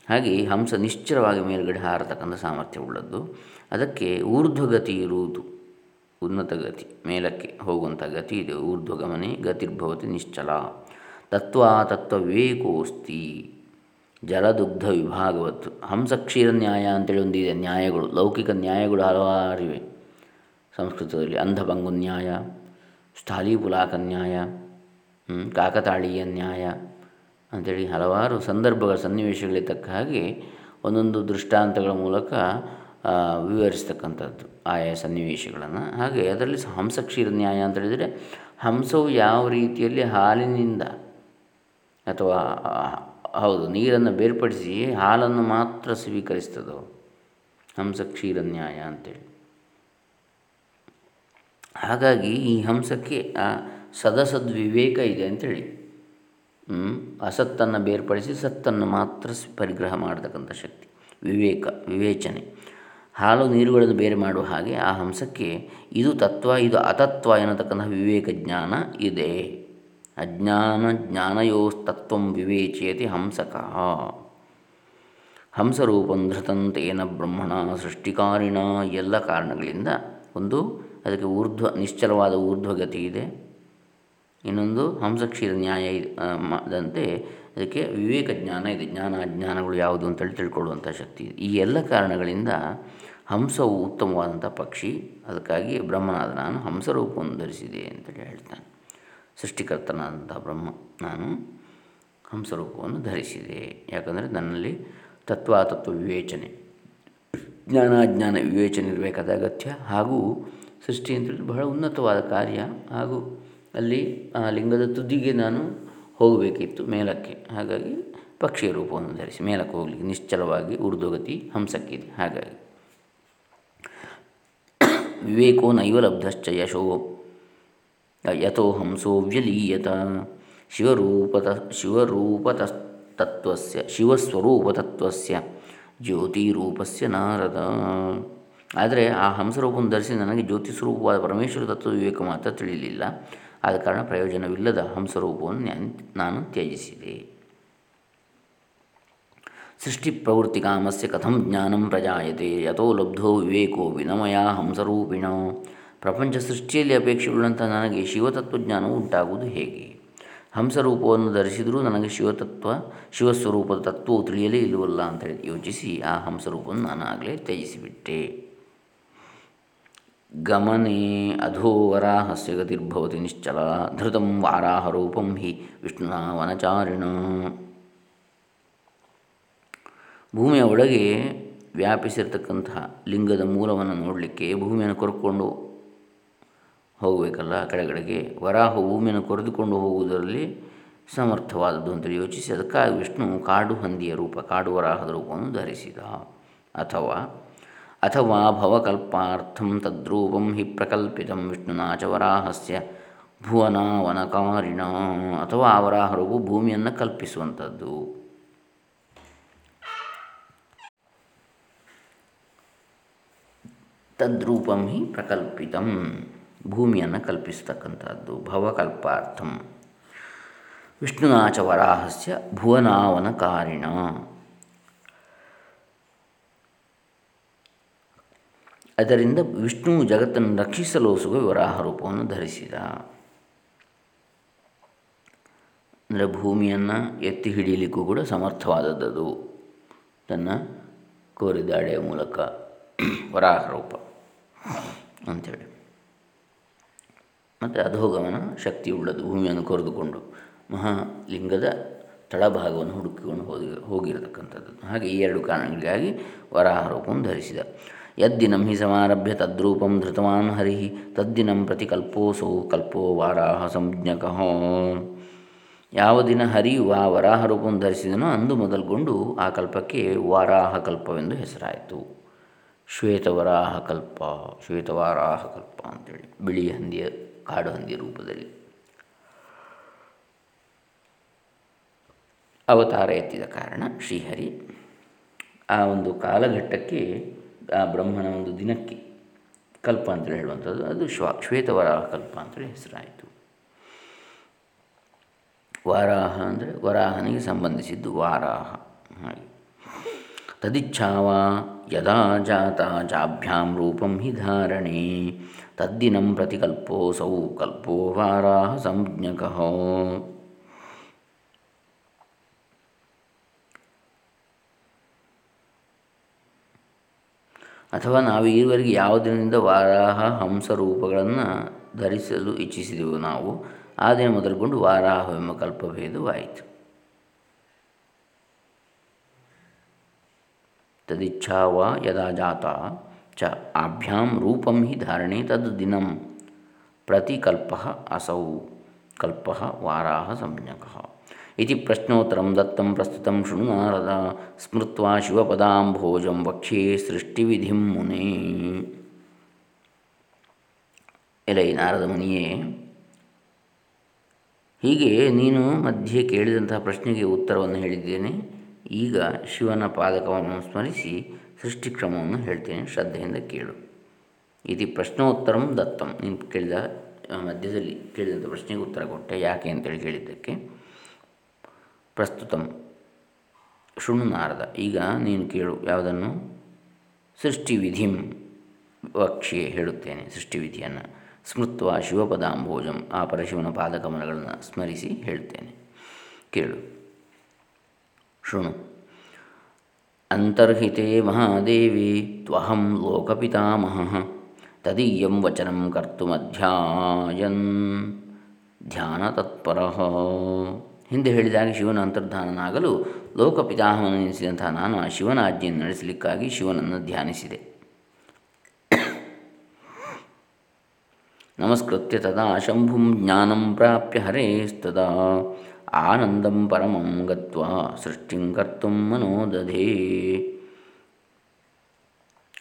ಹಾಗೆ ಹಂಸ ನಿಶ್ಚಲವಾಗಿ ಮೇಲುಗಡೆ ಹಾರತಕ್ಕಂಥ ಸಾಮರ್ಥ್ಯ ಉಳ್ಳದ್ದು. ಅದಕ್ಕೆ ಊರ್ಧ್ವಗತಿ ಇರುವುದು. ಉನ್ನತ ಗತಿ, ಮೇಲಕ್ಕೆ ಹೋಗುವಂಥ ಗತಿ ಇದೆ. ಊರ್ಧ್ವಗಮನೆ, ಗತಿರ್ಭವತಿ ನಿಶ್ಚಲ. ತತ್ವ ತತ್ವ ವಿವೇಕೋಸ್ತಿ. ಜಲದುಗ್ಧ ವಿಭಾಗವತ್ತು. ಹಂಸಕ್ಷೀರ ನ್ಯಾಯ ಅಂತೇಳಿ ಒಂದಿದೆ ನ್ಯಾಯಗಳು, ಲೌಕಿಕ ನ್ಯಾಯಗಳು ಹಲವಾರಿವೆ. ಸಂಸ್ಕೃತದಲ್ಲಿ ಅಂಧಭಂಗು ನ್ಯಾಯ ಸ್ಥಾಲೀಪುಲಾಕ ನ್ಯಾಯ ಕಾಕತಾಳೀಯ ನ್ಯಾಯ ಅಂಥೇಳಿ ಹಲವಾರು ಸಂದರ್ಭಗಳ ಸನ್ನಿವೇಶಗಳಿಗೆ ತಕ್ಕ ಹಾಗೆ ಒಂದೊಂದು ದೃಷ್ಟಾಂತಗಳ ಮೂಲಕ ವಿವರಿಸ್ತಕ್ಕಂಥದ್ದು ಆಯಾ ಸನ್ನಿವೇಶಗಳನ್ನು. ಹಾಗೆ ಅದರಲ್ಲಿ ಹಂಸಕ್ಷೀರ ನ್ಯಾಯ ಅಂತ ಹೇಳಿದರೆ, ಹಂಸವು ಯಾವ ರೀತಿಯಲ್ಲಿ ಹಾಲಿನಿಂದ ಅಥವಾ, ಹೌದು, ನೀರನ್ನು ಬೇರ್ಪಡಿಸಿ ಹಾಲನ್ನು ಮಾತ್ರ ಸ್ವೀಕರಿಸ್ತದೋ, ಹಂಸಕ್ಷೀರ ನ್ಯಾಯ ಅಂತೇಳಿ. ಹಾಗಾಗಿ ಈ ಹಂಸಕ್ಕೆ, ಆ, ಸದಸದ್ವಿವೇಕ ಇದೆ ಅಂಥೇಳಿ ಅಸತ್ತನ್ನು ಬೇರ್ಪಡಿಸಿ ಸತ್ತನ್ನು ಮಾತ್ರ ಪರಿಗ್ರಹ ಮಾಡತಕ್ಕಂಥ ಶಕ್ತಿ, ವಿವೇಕ, ವಿವೇಚನೆ. ಹಾಲು ನೀರುಗಳನ್ನು ಬೇರೆ ಮಾಡುವ ಹಾಗೆ ಆ ಹಂಸಕ್ಕೆ ಇದು ತತ್ವ, ಇದು ಅತತ್ವ ಎನ್ನತಕ್ಕಂತಹ ವಿವೇಕ ಜ್ಞಾನ ಇದೆ. ಅಜ್ಞಾನ ಜ್ಞಾನಯೋಸ್ತತ್ವ ವಿವೇಚಯತಿ ಹಂಸಕ. ಹಂಸರೂಪಂ ಧೃತಂತೇನ ಬ್ರಹ್ಮಣ ಸೃಷ್ಟಿಕಾರಿಣ ಎಲ್ಲ ಕಾರಣಗಳಿಂದ ಒಂದು ಅದಕ್ಕೆ ಊರ್ಧ್ವ, ನಿಶ್ಚಲವಾದ ಊರ್ಧ್ವಗತಿ ಇದೆ. ಇನ್ನೊಂದು ಹಂಸಕ್ಷೀರ ನ್ಯಾಯ ದಂತೆ ಅದಕ್ಕೆ ವಿವೇಕ ಜ್ಞಾನ ಇದೆ. ಜ್ಞಾನ ಅಜ್ಞಾನಗಳು ಯಾವುದು ಅಂತೇಳಿ ತಿಳ್ಕೊಳ್ಳುವಂಥ ಶಕ್ತಿ ಇದೆ. ಈ ಎಲ್ಲ ಕಾರಣಗಳಿಂದ ಹಂಸವು ಉತ್ತಮವಾದಂಥ ಪಕ್ಷಿ. ಅದಕ್ಕಾಗಿ ಬ್ರಹ್ಮನಾದ ನಾನು ಹಂಸರೂಪವನ್ನು ಧರಿಸಿದೆ ಅಂತೇಳಿ ಹೇಳ್ತಾನೆ. ಸೃಷ್ಟಿಕರ್ತನಾದಂಥ ಬ್ರಹ್ಮ ನಾನು ಹಂಸರೂಪವನ್ನು ಧರಿಸಿದೆ. ಯಾಕಂದರೆ ನನ್ನಲ್ಲಿ ತತ್ವಾತತ್ವ ವಿವೇಚನೆ ಜ್ಞಾನಾಜ್ಞಾನ ವಿವೇಚನೆ ಇರಬೇಕಾದ ಅಗತ್ಯ ಹಾಗೂ ಸೃಷ್ಟಿ ಅಂತೇಳಿ ಬಹಳ ಉನ್ನತವಾದ ಕಾರ್ಯ ಹಾಗೂ ಅಲ್ಲಿ ಆ ಲಿಂಗದ ತುದಿಗೆ ನಾನು ಹೋಗಬೇಕಿತ್ತು ಮೇಲಕ್ಕೆ. ಹಾಗಾಗಿ ಪಕ್ಷಿಯ ರೂಪವನ್ನು ಧರಿಸಿ ಮೇಲಕ್ಕೆ ಹೋಗಲಿಕ್ಕೆ ನಿಶ್ಚಲವಾಗಿ ಉರ್ದುಗತಿ ಹಂಸಕ್ಕಿದೆ. ಹಾಗಾಗಿ ವಿವೇಕೋ ನೈವ ಲಬ್ಧಶ್ಚ ಯಶೋ ಯಥೋ ಹಂಸೋ ವ್ಯಲೀಯತ ಶಿವರೂಪತ ಶಿವರೂಪತತ್ವಸ್ಯ ಶಿವಸ್ವರೂಪತತ್ವಸ್ಯ ಜ್ಯೋತಿರೂಪಸ್ಯ ನಾರದ ಆದರೆ ಆ ಹಂಸರೂಪವನ್ನು ಧರಿಸಿ ನನಗೆ ಜ್ಯೋತಿ ಸ್ವರೂಪವಾದ ಪರಮೇಶ್ವರ ತತ್ವ ವಿವೇಕ ಮಾತ್ರ ತಿಳಿಯಲಿಲ್ಲ ಆದ ಕಾರಣ ಪ್ರಯೋಜನವಿಲ್ಲದ ಹಂಸರೂಪವನ್ನು ನಾನು ತ್ಯಜಿಸಿದೆ. ಸೃಷ್ಟಿ ಪ್ರವೃತ್ತಿ ಕಾಮಸ್ಯ ಕಥಂ ಜ್ಞಾನಂ ಪ್ರಜಾಯತೆ, ಯಥೋ ಲಬ್ಧೋ ವಿವೇಕೋ ವಿನಮಯ ಹಂಸರೂಪಿಣ. ಪ್ರಪಂಚ ಸೃಷ್ಟಿಯಲ್ಲಿ ಅಪೇಕ್ಷೆಗೊಳ್ಳುವಂಥ ನನಗೆ ಶಿವತತ್ವಜ್ಞಾನವು ಉಂಟಾಗುವುದು ಹೇಗೆ? ಹಂಸರೂಪವನ್ನು ಧರಿಸಿದರೂ ನನಗೆ ಶಿವತತ್ವ, ಶಿವಸ್ವರೂಪದ ತತ್ವವು ತಿಳಿಯಲೇ ಇಲ್ಲವಲ್ಲ ಅಂತೇಳಿ ಯೋಚಿಸಿ ಆ ಹಂಸರೂಪವನ್ನು ನಾನು ಆಗಲೇ ತ್ಯಜಿಸಿಬಿಟ್ಟೆ. ಗಮನೆ ಅಧೋ ವರಾಹಸ್ಯ ಗತಿರ್ಭವತಿ ನಿಶ್ಚಲ ಧೃತಂ ವಾರಾಹರೂಪಂ ಹಿ ವಿಷ್ಣುನ ವನಚಾರಿಣ ಭೂಮಿಯ ಒಳಗೆ ವ್ಯಾಪಿಸಿರ್ತಕ್ಕಂತಹ ಲಿಂಗದ ಮೂಲವನ್ನು ನೋಡಲಿಕ್ಕೆ ಭೂಮಿಯನ್ನು ಕೊರ್ಕೊಂಡು ಹೋಗಬೇಕಲ್ಲ ಕಡೆಗಡೆಗೆ ವರಾಹ ಭೂಮಿಯನ್ನು ಕೊರೆದುಕೊಂಡು ಹೋಗುವುದರಲ್ಲಿ ಸಮರ್ಥವಾದದ್ದು ಅಂತೇಳಿ ಯೋಚಿಸಿ. ಅದಕ್ಕಾಗಿ ವಿಷ್ಣು ಕಾಡು ಹಂದಿಯ ರೂಪ, ಕಾಡು ವರಾಹದ ರೂಪವನ್ನು ಧರಿಸಿದ. ಅಥವಾ ಅಥವಾ ಭವಕಲ್ಪಾರ್ಥಂ ತದ್ರೂಪಂ ಹಿ ಪ್ರಕಲ್ಪಿತಂ ವಿಷ್ಣುನಾಚ ವರಾಹಸ್ಯ ಭುವನಾವನಕಾರಿಣ. ಅಥವಾ ಆ ಭೂಮಿಯನ್ನು ಕಲ್ಪಿಸುವಂಥದ್ದು ತದ್ರೂಪಂ ಹಿ ಪ್ರಕಲ್ಪಿತಂ. ಭೂಮಿಯನ್ನು ಕಲ್ಪಿಸ್ತಕ್ಕಂಥದ್ದು ಭವಕಲ್ಪಾರ್ಥಂ. ವಿಷ್ಣುನಾಚ ವರಾಹಸ್ಯ ಭುವನಾವನಕಾರಿಣ. ಅದರಿಂದ ವಿಷ್ಣು ಜಗತ್ತನ್ನು ರಕ್ಷಿಸಲು ಸುಖ ವರಾಹ ರೂಪವನ್ನು ಧರಿಸಿದ. ಅಂದರೆ ಭೂಮಿಯನ್ನು ಎತ್ತಿ ಹಿಡಿಯಲಿಕ್ಕೂ ಕೂಡ ಸಮರ್ಥವಾದದ್ದು ತನ್ನ ಕೋರಿದಾಡೆಯ ಮೂಲಕ ವರಾಹ ರೂಪ ಅಂಥೇಳಿ ಮತ್ತು ಅಧೋಗಮನ ಶಕ್ತಿ ಉಳ್ಳದು ಭೂಮಿಯನ್ನು ಕೊರೆದುಕೊಂಡು ಮಹಾಲಿಂಗದ ತಳಭಾಗವನ್ನು ಹುಡುಕಿಕೊಂಡು ಹೋಗಿ, ಹೋಗಿರತಕ್ಕಂಥದ್ದು. ಹಾಗೆ ಈ ಎರಡು ಕಾರಣಗಳಿಗಾಗಿ ವರಾಹ ರೂಪವನ್ನು ಧರಿಸಿದ. ಯದ್ದಿನಂ ಹಿ ಸಮಾರಭ್ಯ ತದ್ರೂಪಂ ಧೃತವಾನ್ ಹರಿ, ತದ್ದಿನಂ ಪ್ರತಿ ಕಲ್ಪೋಸೋ ಕಲ್ಪೋ ವಾರಾಹ ಸಂಜ್ಞಕ. ಯಾವ ದಿನ ಹರಿಯು ಆ ವರಾಹ ರೂಪವನ್ನು ಧರಿಸಿದನೋ ಅಂದು ಮೊದಲುಗೊಂಡು ಆ ಕಲ್ಪಕ್ಕೆ ವಾರಾಹ ಕಲ್ಪವೆಂದು ಹೆಸರಾಯಿತು. ಶ್ವೇತವರಾಹ ಕಲ್ಪ ಶ್ವೇತವಾರಾಹ ಕಲ್ಪ ಅಂತೇಳಿ ಬಿಳಿ ಹಂದಿಯ, ಕಾಡು ಹಂದಿಯ ರೂಪದಲ್ಲಿ. ಅವತಾರ ಎತ್ತಿದ ಕಾರಣ ಶ್ರೀಹರಿ ಆ ಒಂದು ಕಾಲಘಟ್ಟಕ್ಕೆ ಆ ಬ್ರಹ್ಮನ ಒಂದು ದಿನಕ್ಕೆ ಕಲ್ಪ ಅಂತೇಳಿ ಹೇಳುವಂಥದ್ದು. ಅದು ಶ್ವ ಶ್ವೇತವರಾಹ ಕಲ್ಪ ಅಂತೇಳಿ ಹೆಸರಾಯಿತು. ವಾರಾಹ ಅಂದರೆ ವರಾಹನಿಗೆ ಸಂಬಂಧಿಸಿದ್ದು ವಾರಾಹ. ಹಾಗೆ. ತದಿಚ್ಛಾವ ಯದಾ ಜಾತ ಜಾಭ್ಯಾಂ ರೂಪಂ ಹಿ ಧಾರಣೆ ತದ್ದಿನಂ ಪ್ರತಿ ಕಲ್ಪೋಸೌ ಕಲ್ಪೋ ವಾರಾಹ ಸಂಜ್ಞಕ ಅಥವಾ ನಾವು ಈವರೆಗೆ ಯಾವ ದಿನದಿಂದ ವಾರಾಹ ಹಂಸ ರೂಪಗಳನ್ನು ಧರಿಸಲು ಇಚ್ಛಿಸಿದೆವು ನಾವು, ಆ ದಿನ ಮೊದಲುಗೊಂಡು ವಾರಾಹವೆಂಬ ಕಲ್ಪಭೇದವಾಯಿತು. ತದಿಚ್ಛಾ ವಾ ಯದಾ ಜಾತ ಚ ಆಭ್ಯಾಂ ರೂಪಂ ಹಿ ಧಾರಣೆ ತದ್ ದಿನಂ ಪ್ರತಿಕಲ್ಪ ಅಸೌ ಕಲ್ಪ ವಾರಾಹ ಸಂಜ್ಞಕ ಇತಿ ಪ್ರಶ್ನೋತ್ತರಂ ದತ್ತಂ ಪ್ರಸ್ತುತಂ ಶೃಣು ನಾರದ ಸ್ಮೃತ್ವಾ ಶಿವಪದಾಂಭೋಜಂ ವಕ್ಷ್ಯೇ ಸೃಷ್ಟಿವಿಧಿಂ ಮುನೇ ಎಲೈ ನಾರದ ಮುನಿಯೇ ಹೀಗೆ ನೀನು ಮಧ್ಯೆ ಕೇಳಿದಂತಹ ಪ್ರಶ್ನೆಗೆ ಉತ್ತರವನ್ನು ಹೇಳಿದ್ದೇನೆ. ಈಗ ಶಿವನ ಪಾದಕವನ್ನು ಸ್ಮರಿಸಿ ಸೃಷ್ಟಿಕ್ರಮವನ್ನು ಹೇಳ್ತೇನೆ ಶ್ರದ್ಧೆಯಿಂದ ಕೇಳು. ಇದು ಪ್ರಶ್ನೋತ್ತರಂ ದತ್ತಂ. ನೀನು ಕೇಳಿದ ಮಧ್ಯದಲ್ಲಿ ಕೇಳಿದಂಥ ಪ್ರಶ್ನೆಗೆ ಉತ್ತರ ಕೊಟ್ಟೆ. ಯಾಕೆ ಅಂತೇಳಿ ಕೇಳಿದ್ದಕ್ಕೆ. ಪ್ರಸ್ತುತಂ. ಶೃಣು ನಾರದ. ಈಗ ನೀನು ಕೇಳು, ಯಾವುದನ್ನು? ಸೃಷ್ಟಿವಿಧಿಂ ವಕ್ಷೆ ಹೇಳುತ್ತೇನೆ. ಸೃಷ್ಟಿವಿಧಿಯನ್ನು ಸ್ಮೃತ್ವ ಶಿವಪದಾಂಭೋಜಂ ಆ ಪರಶಿವನ ಪಾದಕಮಲಗಳನ್ನು ಸ್ಮರಿಸಿ ಹೇಳ್ತೇನೆ. ಕೇಳು. ಶೃಣು. ಅಂತರ್ಹಿತೆ ಮಹಾದೇವಿ ತ್ವಹಂ ಲೋಕಪಿತಾಮಹ, ತದೀಯಂ ವಚನಂ ಕರ್ತುಮಧ್ಯಾಯನ್. ಧ್ಯಾನ ತತ್ಪರ ಹಿಂದೆ ಹೇಳಿದಾಗ ಶಿವನ ಅಂತರ್ಧಾನನಾಗಲು ಲೋಕಪಿತಾಮಹನೆನಿಸಿದಂತಹ ನಾನು ಆ ಶಿವನ ಆಜ್ಞೆಯನ್ನು ನಡೆಸಲಿಕ್ಕಾಗಿ ಶಿವನನ್ನು ಧ್ಯಾನಿಸಿದೆ. ನಮಸ್ಕೃತ್ಯ ತದಾ ಶಂಭುಂ ಜ್ಞಾನಂ ಪ್ರಾಪ್ಯ ಹರೇಸ್ತದಾ ಆನಂದಂ ಪರಮಂ ಗತ್ವ ಸೃಷ್ಟಿಂ ಕರ್ತು ಮನೋದಧೇ.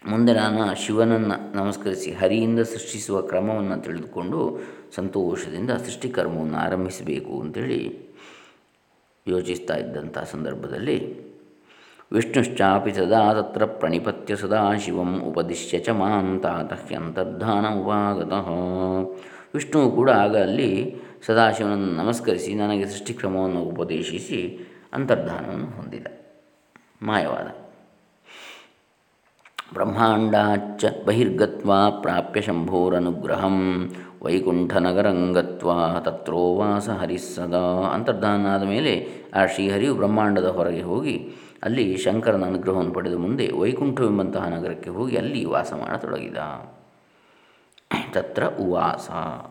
ಮುಂದೆ ನಾನು ಶಿವನನ್ನು ನಮಸ್ಕರಿಸಿ ಹರಿಯಿಂದ ಸೃಷ್ಟಿಸುವ ಕ್ರಮವನ್ನು ತಿಳಿದುಕೊಂಡು ಸಂತೋಷದಿಂದ ಸೃಷ್ಟಿಕರ್ಮವನ್ನು ಆರಂಭಿಸಬೇಕು ಅಂತೇಳಿ ಯೋಚಿಸ್ತಾ ಇದ್ದಂಥ ಸಂದರ್ಭದಲ್ಲಿ, ವಿಷ್ಣುಶ್ಚಾಪಿ ಸದಾ ತತ್ರ ಪ್ರಣಿಪತ್ಯ ಸದಾ ಶಿವಂ ಉಪದಿಶ್ಯ ಚ ಮಾಂತಾತ ಹ್ಯಂತರ್ಧಾನ ಉಪಾಗತಃ. ವಿಷ್ಣು ಕೂಡ ಆಗ ಅಲ್ಲಿ ಸದಾಶಿವನನ್ನು ನಮಸ್ಕರಿಸಿ ನನಗೆ ಸೃಷ್ಟಿಕ್ರಮವನ್ನು ಉಪದೇಶಿಸಿ ಅಂತರ್ಧಾನವನ್ನು ಹೊಂದಿದ. ಮಾಯವಾದ. ಬ್ರಹ್ಮಾಂಡಾಚ್ಚ ಬಹಿರ್ಗತ್ವ ಪ್ರಾಪ್ಯ ಶಂಭೋರನುಗ್ರಹಂ ವೈಕುಂಠನಗರಂಗತ್ವ ತತ್ರೋವಾಸ ಹರಿಸ್ಸದಾ ಅಂತರ್ಧಾನ ಆದ ಮೇಲೆ ಆ ಶ್ರೀಹರಿಯು ಬ್ರಹ್ಮಾಂಡದ ಹೊರಗೆ ಹೋಗಿ ಅಲ್ಲಿ ಶಂಕರನ ಅನುಗ್ರಹವನ್ನು ಪಡೆದ ಮುಂದೆ ವೈಕುಂಠವೆಂಬಂತಹ ನಗರಕ್ಕೆ ಹೋಗಿ ಅಲ್ಲಿ ವಾಸ ಮಾಡತೊಡಗಿದ. ತತ್ರ ಉವಾಸ.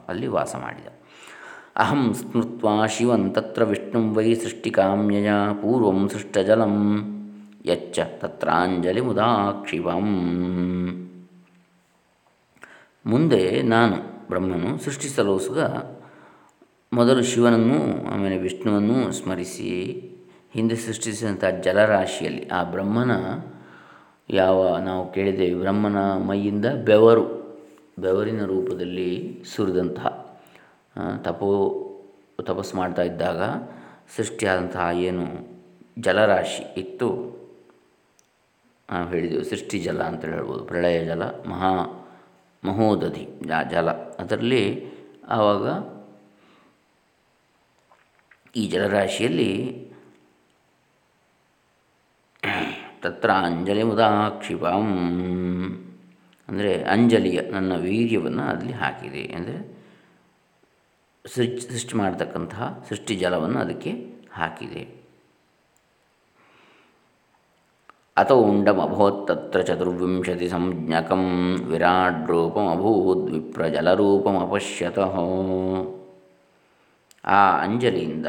ಅಲ್ಲಿ ವಾಸ ಮಾಡಿದ. ಅಹಂ ಸ್ಮೃತ್ವ ಶಿವನ್ ತತ್ರ ವಿಷ್ಣು ವೈ ಸೃಷ್ಟಿಕಾಮ್ಯಯ ಪೂರ್ವಂ ಸೃಷ್ಟಜಲಂ ಯಚ್ಚ ತತ್ರಾಂಜಲಿ ಮುದಾಕ್ಷಿವಂ ಮುಂದೆ ನಾನು ಬ್ರಹ್ಮನು ಸೃಷ್ಟಿಸಲು ಸುಗ, ಮೊದಲು ಶಿವನನ್ನು, ಆಮೇಲೆ ವಿಷ್ಣುವನ್ನು ಸ್ಮರಿಸಿ, ಹಿಂದೆ ಸೃಷ್ಟಿಸಿದಂಥ ಜಲರಾಶಿಯಲ್ಲಿ ಆ ಬ್ರಹ್ಮನ ಯಾವ ನಾವು ಕೇಳಿದ್ದೇವೆ, ಬ್ರಹ್ಮನ ಮೈಯಿಂದ ಬೆವರು, ಬೆವರಿನ ರೂಪದಲ್ಲಿ ಸುರಿದಂತಹ ತಪೋ, ತಪಸ್ಸು ಮಾಡ್ತಾ ಇದ್ದಾಗ ಸೃಷ್ಟಿಯಾದಂತಹ ಏನು ಜಲರಾಶಿ ಇತ್ತು ನಾವು ಹೇಳಿದೆವು. ಸೃಷ್ಟಿ ಜಲ ಅಂತೇಳಿ ಹೇಳ್ಬೋದು, ಪ್ರಳಯ ಜಲ, ಮಹಾ ಮಹೋದಧಿ ಜಲ. ಅದರಲ್ಲಿ ಆವಾಗ ಈ ಜಲರಾಶಿಯಲ್ಲಿ ತತ್ರ ಅಂಜಲಿ ಮುದಾಕ್ಷಿಪ. ಅಂದರೆ ಅಂಜಲಿಯ ನನ್ನ ವೀರ್ಯವನ್ನು ಅಲ್ಲಿ ಹಾಕಿದೆ. ಅಂದರೆ ಸೃಷ್ಟಿ ಮಾಡತಕ್ಕಂತಹ ಸೃಷ್ಟಿ ಜಲವನ್ನು ಅದಕ್ಕೆ ಹಾಕಿದೆ. ಅಥ ಉಂಡಮಭೂತ್ ತತ್ರ ಚತುರ್ವಿಂಶತಿ ಸಂಜ್ಞಕಂ ವಿರಾಟ್ ರೂಪಮಭೂತ್ ವಿಪ್ರಜಲರೂಪಮಪಶ್ಯತಃ ಆ ಅಂಜಲಿಯಿಂದ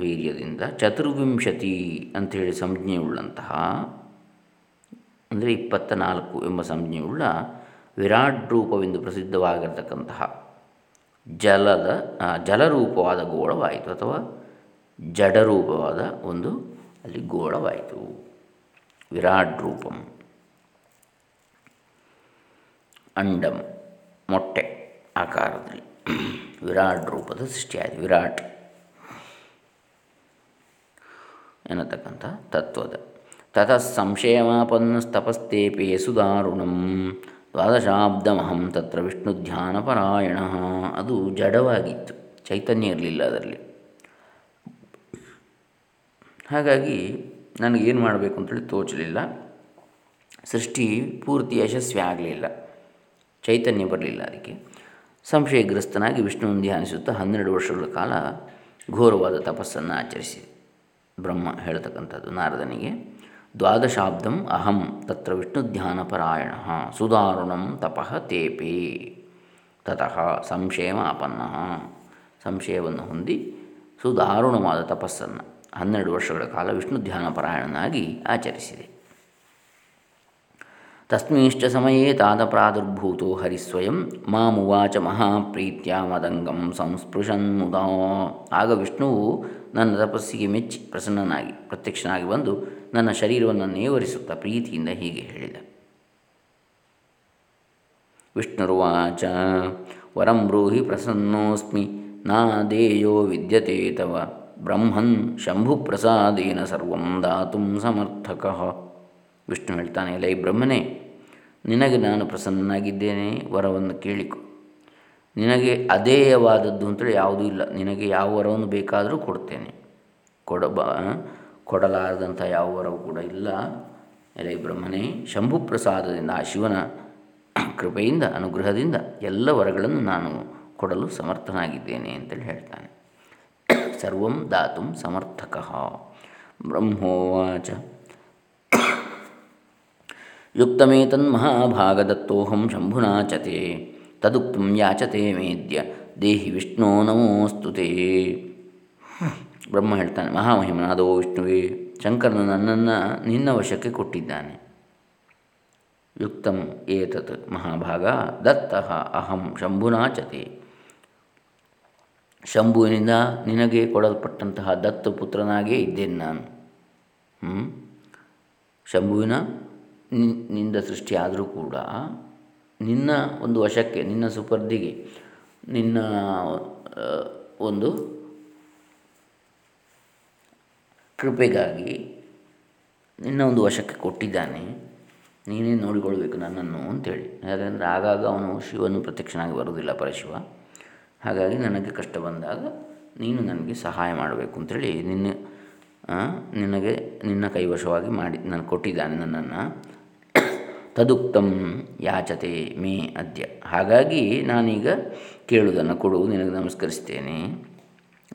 ವೀರ್ಯದಿಂದ ಚತುರ್ವಿಂಶತಿ ಅಂಥೇಳಿ ಸಂಜ್ಞೆಯುಳ್ಳಂತಹ, ಅಂದರೆ ಇಪ್ಪತ್ತ ನಾಲ್ಕು ಎಂಬ ಸಂಜ್ಞೆಯುಳ್ಳ ವಿರಾಟ್ ರೂಪವೆಂದು ಪ್ರಸಿದ್ಧವಾಗಿರತಕ್ಕಂತಹ ಜಲದ ಜಲರೂಪವಾದ ಗೋಳವಾಯಿತು ಅಥವಾ ಜಡರೂಪವಾದ ಒಂದು ಅಲ್ಲಿ ಗೋಳವಾಯಿತು. ವಿರಾಟ್ ರೂಪಂ. ಅಂಡಂ. ಮೊಟ್ಟೆ ಆಕಾರದಲ್ಲಿ. ವಿರಾಟ್ ರೂಪದ ಸೃಷ್ಟಿಯಾಯಿತು. ವಿರಾಟ್ ಎನ್ನತಕ್ಕಂಥ ತತ್ವದ. ತತಃ ಸಂಶಯಮಾಪನ್ನಸ್ತಪಸ್ತೇಪೇ ಸುದಾರುಣಂ ದ್ವಾದಶಾಬ್ದಮಹಂ ತತ್ರ ವಿಷ್ಣು ಧ್ಯಾನಪರಾಯಣ ಅದು ಜಡವಾಗಿತ್ತು, ಚೈತನ್ಯ ಇರಲಿಲ್ಲ ಅದರಲ್ಲಿ. ಹಾಗಾಗಿ ನನಗೇನು ಮಾಡಬೇಕು ಅಂತೇಳಿ ತೋಚಲಿಲ್ಲ. ಸೃಷ್ಟಿ ಪೂರ್ತಿ ಯಶಸ್ವಿ ಆಗಲಿಲ್ಲ, ಚೈತನ್ಯ ಬರಲಿಲ್ಲ ಅದಕ್ಕೆ. ಸಂಶಯಗ್ರಸ್ತನಾಗಿ ವಿಷ್ಣುವನ್ನು ಧ್ಯಾನಿಸುತ್ತಾ ಹನ್ನೆರಡು ವರ್ಷಗಳ ಕಾಲ ಘೋರವಾದ ತಪಸ್ಸನ್ನು ಆಚರಿಸಿ ಬ್ರಹ್ಮ ಹೇಳ್ತಕ್ಕಂಥದ್ದು ನಾರದನಿಗೆ. ದ್ವಾದಶಾಬ್ದಂ ಅಹಂ ತತ್ರ ವಿಷ್ಣು ಧ್ಯಾನಪರಾಯಣ ಸುಧಾರುಣಂ ತಪಃ ತೇಪಿ ತತಃ ಸಂಶಯಮ ಸಂಶಯಮಾಪನ್ನ ಸಂಶಯವನ್ನು ಹೊಂದಿ ಸುಧಾರುಣವಾದ ತಪಸ್ಸನ್ನು ಹನ್ನೆರಡು ವರ್ಷಗಳ ಕಾಲ ವಿಷ್ಣು ಧ್ಯಾನಪರಾಯಣನಾಗಿ ಆಚರಿಸಿದೆ. ತಸ್ಮಿಶ್ಚ ಸಮಯೇ ತಾದ ಪ್ರಾದುರ್ಭೂತೋ ಹರಿಸ್ವಯಂ ಮಾಮುವಾಚ ಮಹಾಪ್ರೀತ್ಯ ಮದಂಗಂ ಸಂಸ್ಪೃಶನ್ ಮುದಾ ಆಗ ವಿಷ್ಣುವು ನನ್ನ ತಪಸ್ಸಿಗೆ ಮೆಚ್ಚಿ ಪ್ರಸನ್ನನಾಗಿ, ಪ್ರತ್ಯಕ್ಷನಾಗಿ ಬಂದು ನನ್ನ ಶರೀರವನ್ನು ನೇವರಿಸುತ್ತಾ ಪ್ರೀತಿಯಿಂದ ಹೀಗೆ ಹೇಳಿದ. ವಿಷ್ಣುರುವಾಚ, ವರಂ ಬ್ರೂಹಿ ಪ್ರಸನ್ನೋಸ್ಮಿ, ನಾ ದೇಯೋ ವಿದ್ಯತೆ ತವ, ಬ್ರಹ್ಮನ್ ಶಂಭುಪ್ರಸಾದೇನ ಸರ್ವಂ ದಾತು ಸಮರ್ಥಕ. ವಿಷ್ಣು ಹೇಳ್ತಾನೆ, ಲೈ ಬ್ರಹ್ಮನೇ, ನಿನಗೆ ನಾನು ಪ್ರಸನ್ನನಾಗಿದ್ದೇನೆ, ವರವನ್ನು ಕೇಳಿಕೊ. ನಿನಗೆ ಅಧೇಯವಾದದ್ದು ಅಂತೇಳಿ ಯಾವುದೂ ಇಲ್ಲ. ನಿನಗೆ ಯಾವ ವರವನ್ನು ಬೇಕಾದರೂ ಕೊಡ್ತೇನೆ. ಕೊಡ ಕೊಡಲಾರದಂಥ ಯಾವ ವರವು ಕೂಡ ಇಲ್ಲ. ಎಲೆ ಬ್ರಹ್ಮನೇ ಶಂಭು ಪ್ರಸಾದದಿಂದ ಆ ಶಿವನ ಕೃಪೆಯಿಂದ, ಅನುಗ್ರಹದಿಂದ ಎಲ್ಲ ವರಗಳನ್ನು ನಾನು ಕೊಡಲು ಸಮರ್ಥನಾಗಿದ್ದೇನೆ ಅಂತೇಳಿ ಹೇಳ್ತಾನೆ. ಸರ್ವಂ ದಾತು ಸಮರ್ಥಕ. ಬ್ರಹ್ಮೋವಾಚ. ಯುಕ್ತಮೇತನ್ಮಹಾಭಾಗದತ್ತೋಹಂ ಮಹಾಭಾಗದತ್ತೋಹಂ ಚತೆ. ತದುಕ್ತು ಯಾಚತೆ ಮೇದ್ಯ. ದೇಹಿ ವಿಷ್ಣು ನಮೋಸ್ತುತೇ ಬ್ರಹ್ಮ ಹೇಳ್ತಾನೆ, ಮಹಾಮಹಿಮನಾದೋ ವಿಷ್ಣುವೇ, ಶಂಕರನು ನನ್ನನ್ನು ನಿನ್ನ ವಶಕ್ಕೆ ಕೊಟ್ಟಿದ್ದಾನೆ. ಯುಕ್ತಂ ಏತತ್ ಮಹಾಭಾಗ, ದತ್ತ ಅಹಂ ಶಂಭುನಾಚತೆ. ಶಂಭುವಿನಿಂದ ನಿನಗೆ ಕೊಡಲ್ಪಟ್ಟಂತಹ ದತ್ತು ಪುತ್ರನಾಗೇ ಇದ್ದೇನೆ ನಾನು. ಶಂಭುವಿನ ನಿಂದ ಸೃಷ್ಟಿಯಾದರೂ ಕೂಡ ನಿನ್ನ ಒಂದು ವಶಕ್ಕೆ, ನಿನ್ನ ಸುಪರ್ದಿಗೆ, ನಿನ್ನ ಒಂದು ಕೃಪೆಗಾಗಿ ನಿನ್ನ ಒಂದು ವಶಕ್ಕೆ ಕೊಟ್ಟಿದ್ದಾನೆ. ನೀನೇ ನೋಡಿಕೊಳ್ಬೇಕು ನನ್ನನ್ನು ಅಂತೇಳಿ. ಯಾಕಂದರೆ ಆಗಾಗ ಅವನು ಶಿವನು ಪ್ರತ್ಯಕ್ಷನಾಗಿ ಬರುವುದಿಲ್ಲ ಪರಶಿವ. ಹಾಗಾಗಿ ನನಗೆ ಕಷ್ಟ ಬಂದಾಗ ನೀನು ನನಗೆ ಸಹಾಯ ಮಾಡಬೇಕು ಅಂಥೇಳಿ ನಿನ್ನ ನಿನಗೆ ನಿನ್ನ ಕೈವಶವಾಗಿ ಮಾಡಿ, ನಾನು ಕೊಟ್ಟಿದ್ದಾನೆ ನನ್ನನ್ನು. ತದುಕ್ತಂ ಯಾಚತೆ ಮೇ ಅದ್ಯ. ಹಾಗಾಗಿ ನಾನೀಗ ಕೇಳುವುದನ್ನು ಕೊಡು, ನಿನಗೆ ನಮಸ್ಕರಿಸ್ತೇನೆ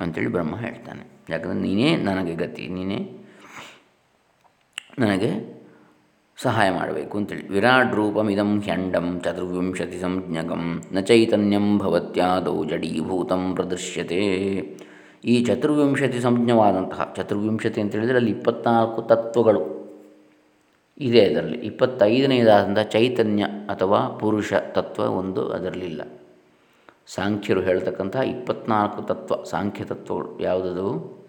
ಅಂಥೇಳಿ ಬ್ರಹ್ಮ ಹೇಳ್ತಾನೆ. ಯಾಕಂದರೆ ನೀನೇ ನನಗೆ ಗತಿ, ನೀನೇ ನನಗೆ ಸಹಾಯ ಮಾಡಬೇಕು ಅಂತೇಳಿ. ವಿರಾಟ್ ರೂಪಮಿದಂ ಹ್ಯಂಡಂ ಚತುರ್ವಿಂಶತಿ ಸಂಜ್ಞಕಂ, ನ ಚೈತನ್ಯಂ ಭವತ್ಯಾದೌ ಜಡೀಭೂತಂ ಪ್ರದೃಶ್ಯತೆ. ಈ ಚತುರ್ವಿಂಶತಿ ಸಂಜ್ಞವಾದಂತಹ, ಚತುರ್ವಿಂಶತಿ ಅಂತ ಹೇಳಿದರೆ ಅಲ್ಲಿ ಇಪ್ಪತ್ನಾಲ್ಕು ತತ್ವಗಳು. ಇದೆ ಅದರಲ್ಲಿ. ಇಪ್ಪತ್ತೈದನೆಯದಾದಂಥ ಚೈತನ್ಯ ಅಥವಾ ಪುರುಷ ತತ್ವ ಒಂದು ಅದರಲ್ಲಿಲ್ಲ. ಸಾಂಖ್ಯರು ಹೇಳ್ತಕ್ಕಂಥ ಇಪ್ಪತ್ನಾಲ್ಕು ತತ್ವ, ಸಾಂಖ್ಯ ತತ್ವಗಳು ಯಾವುದದು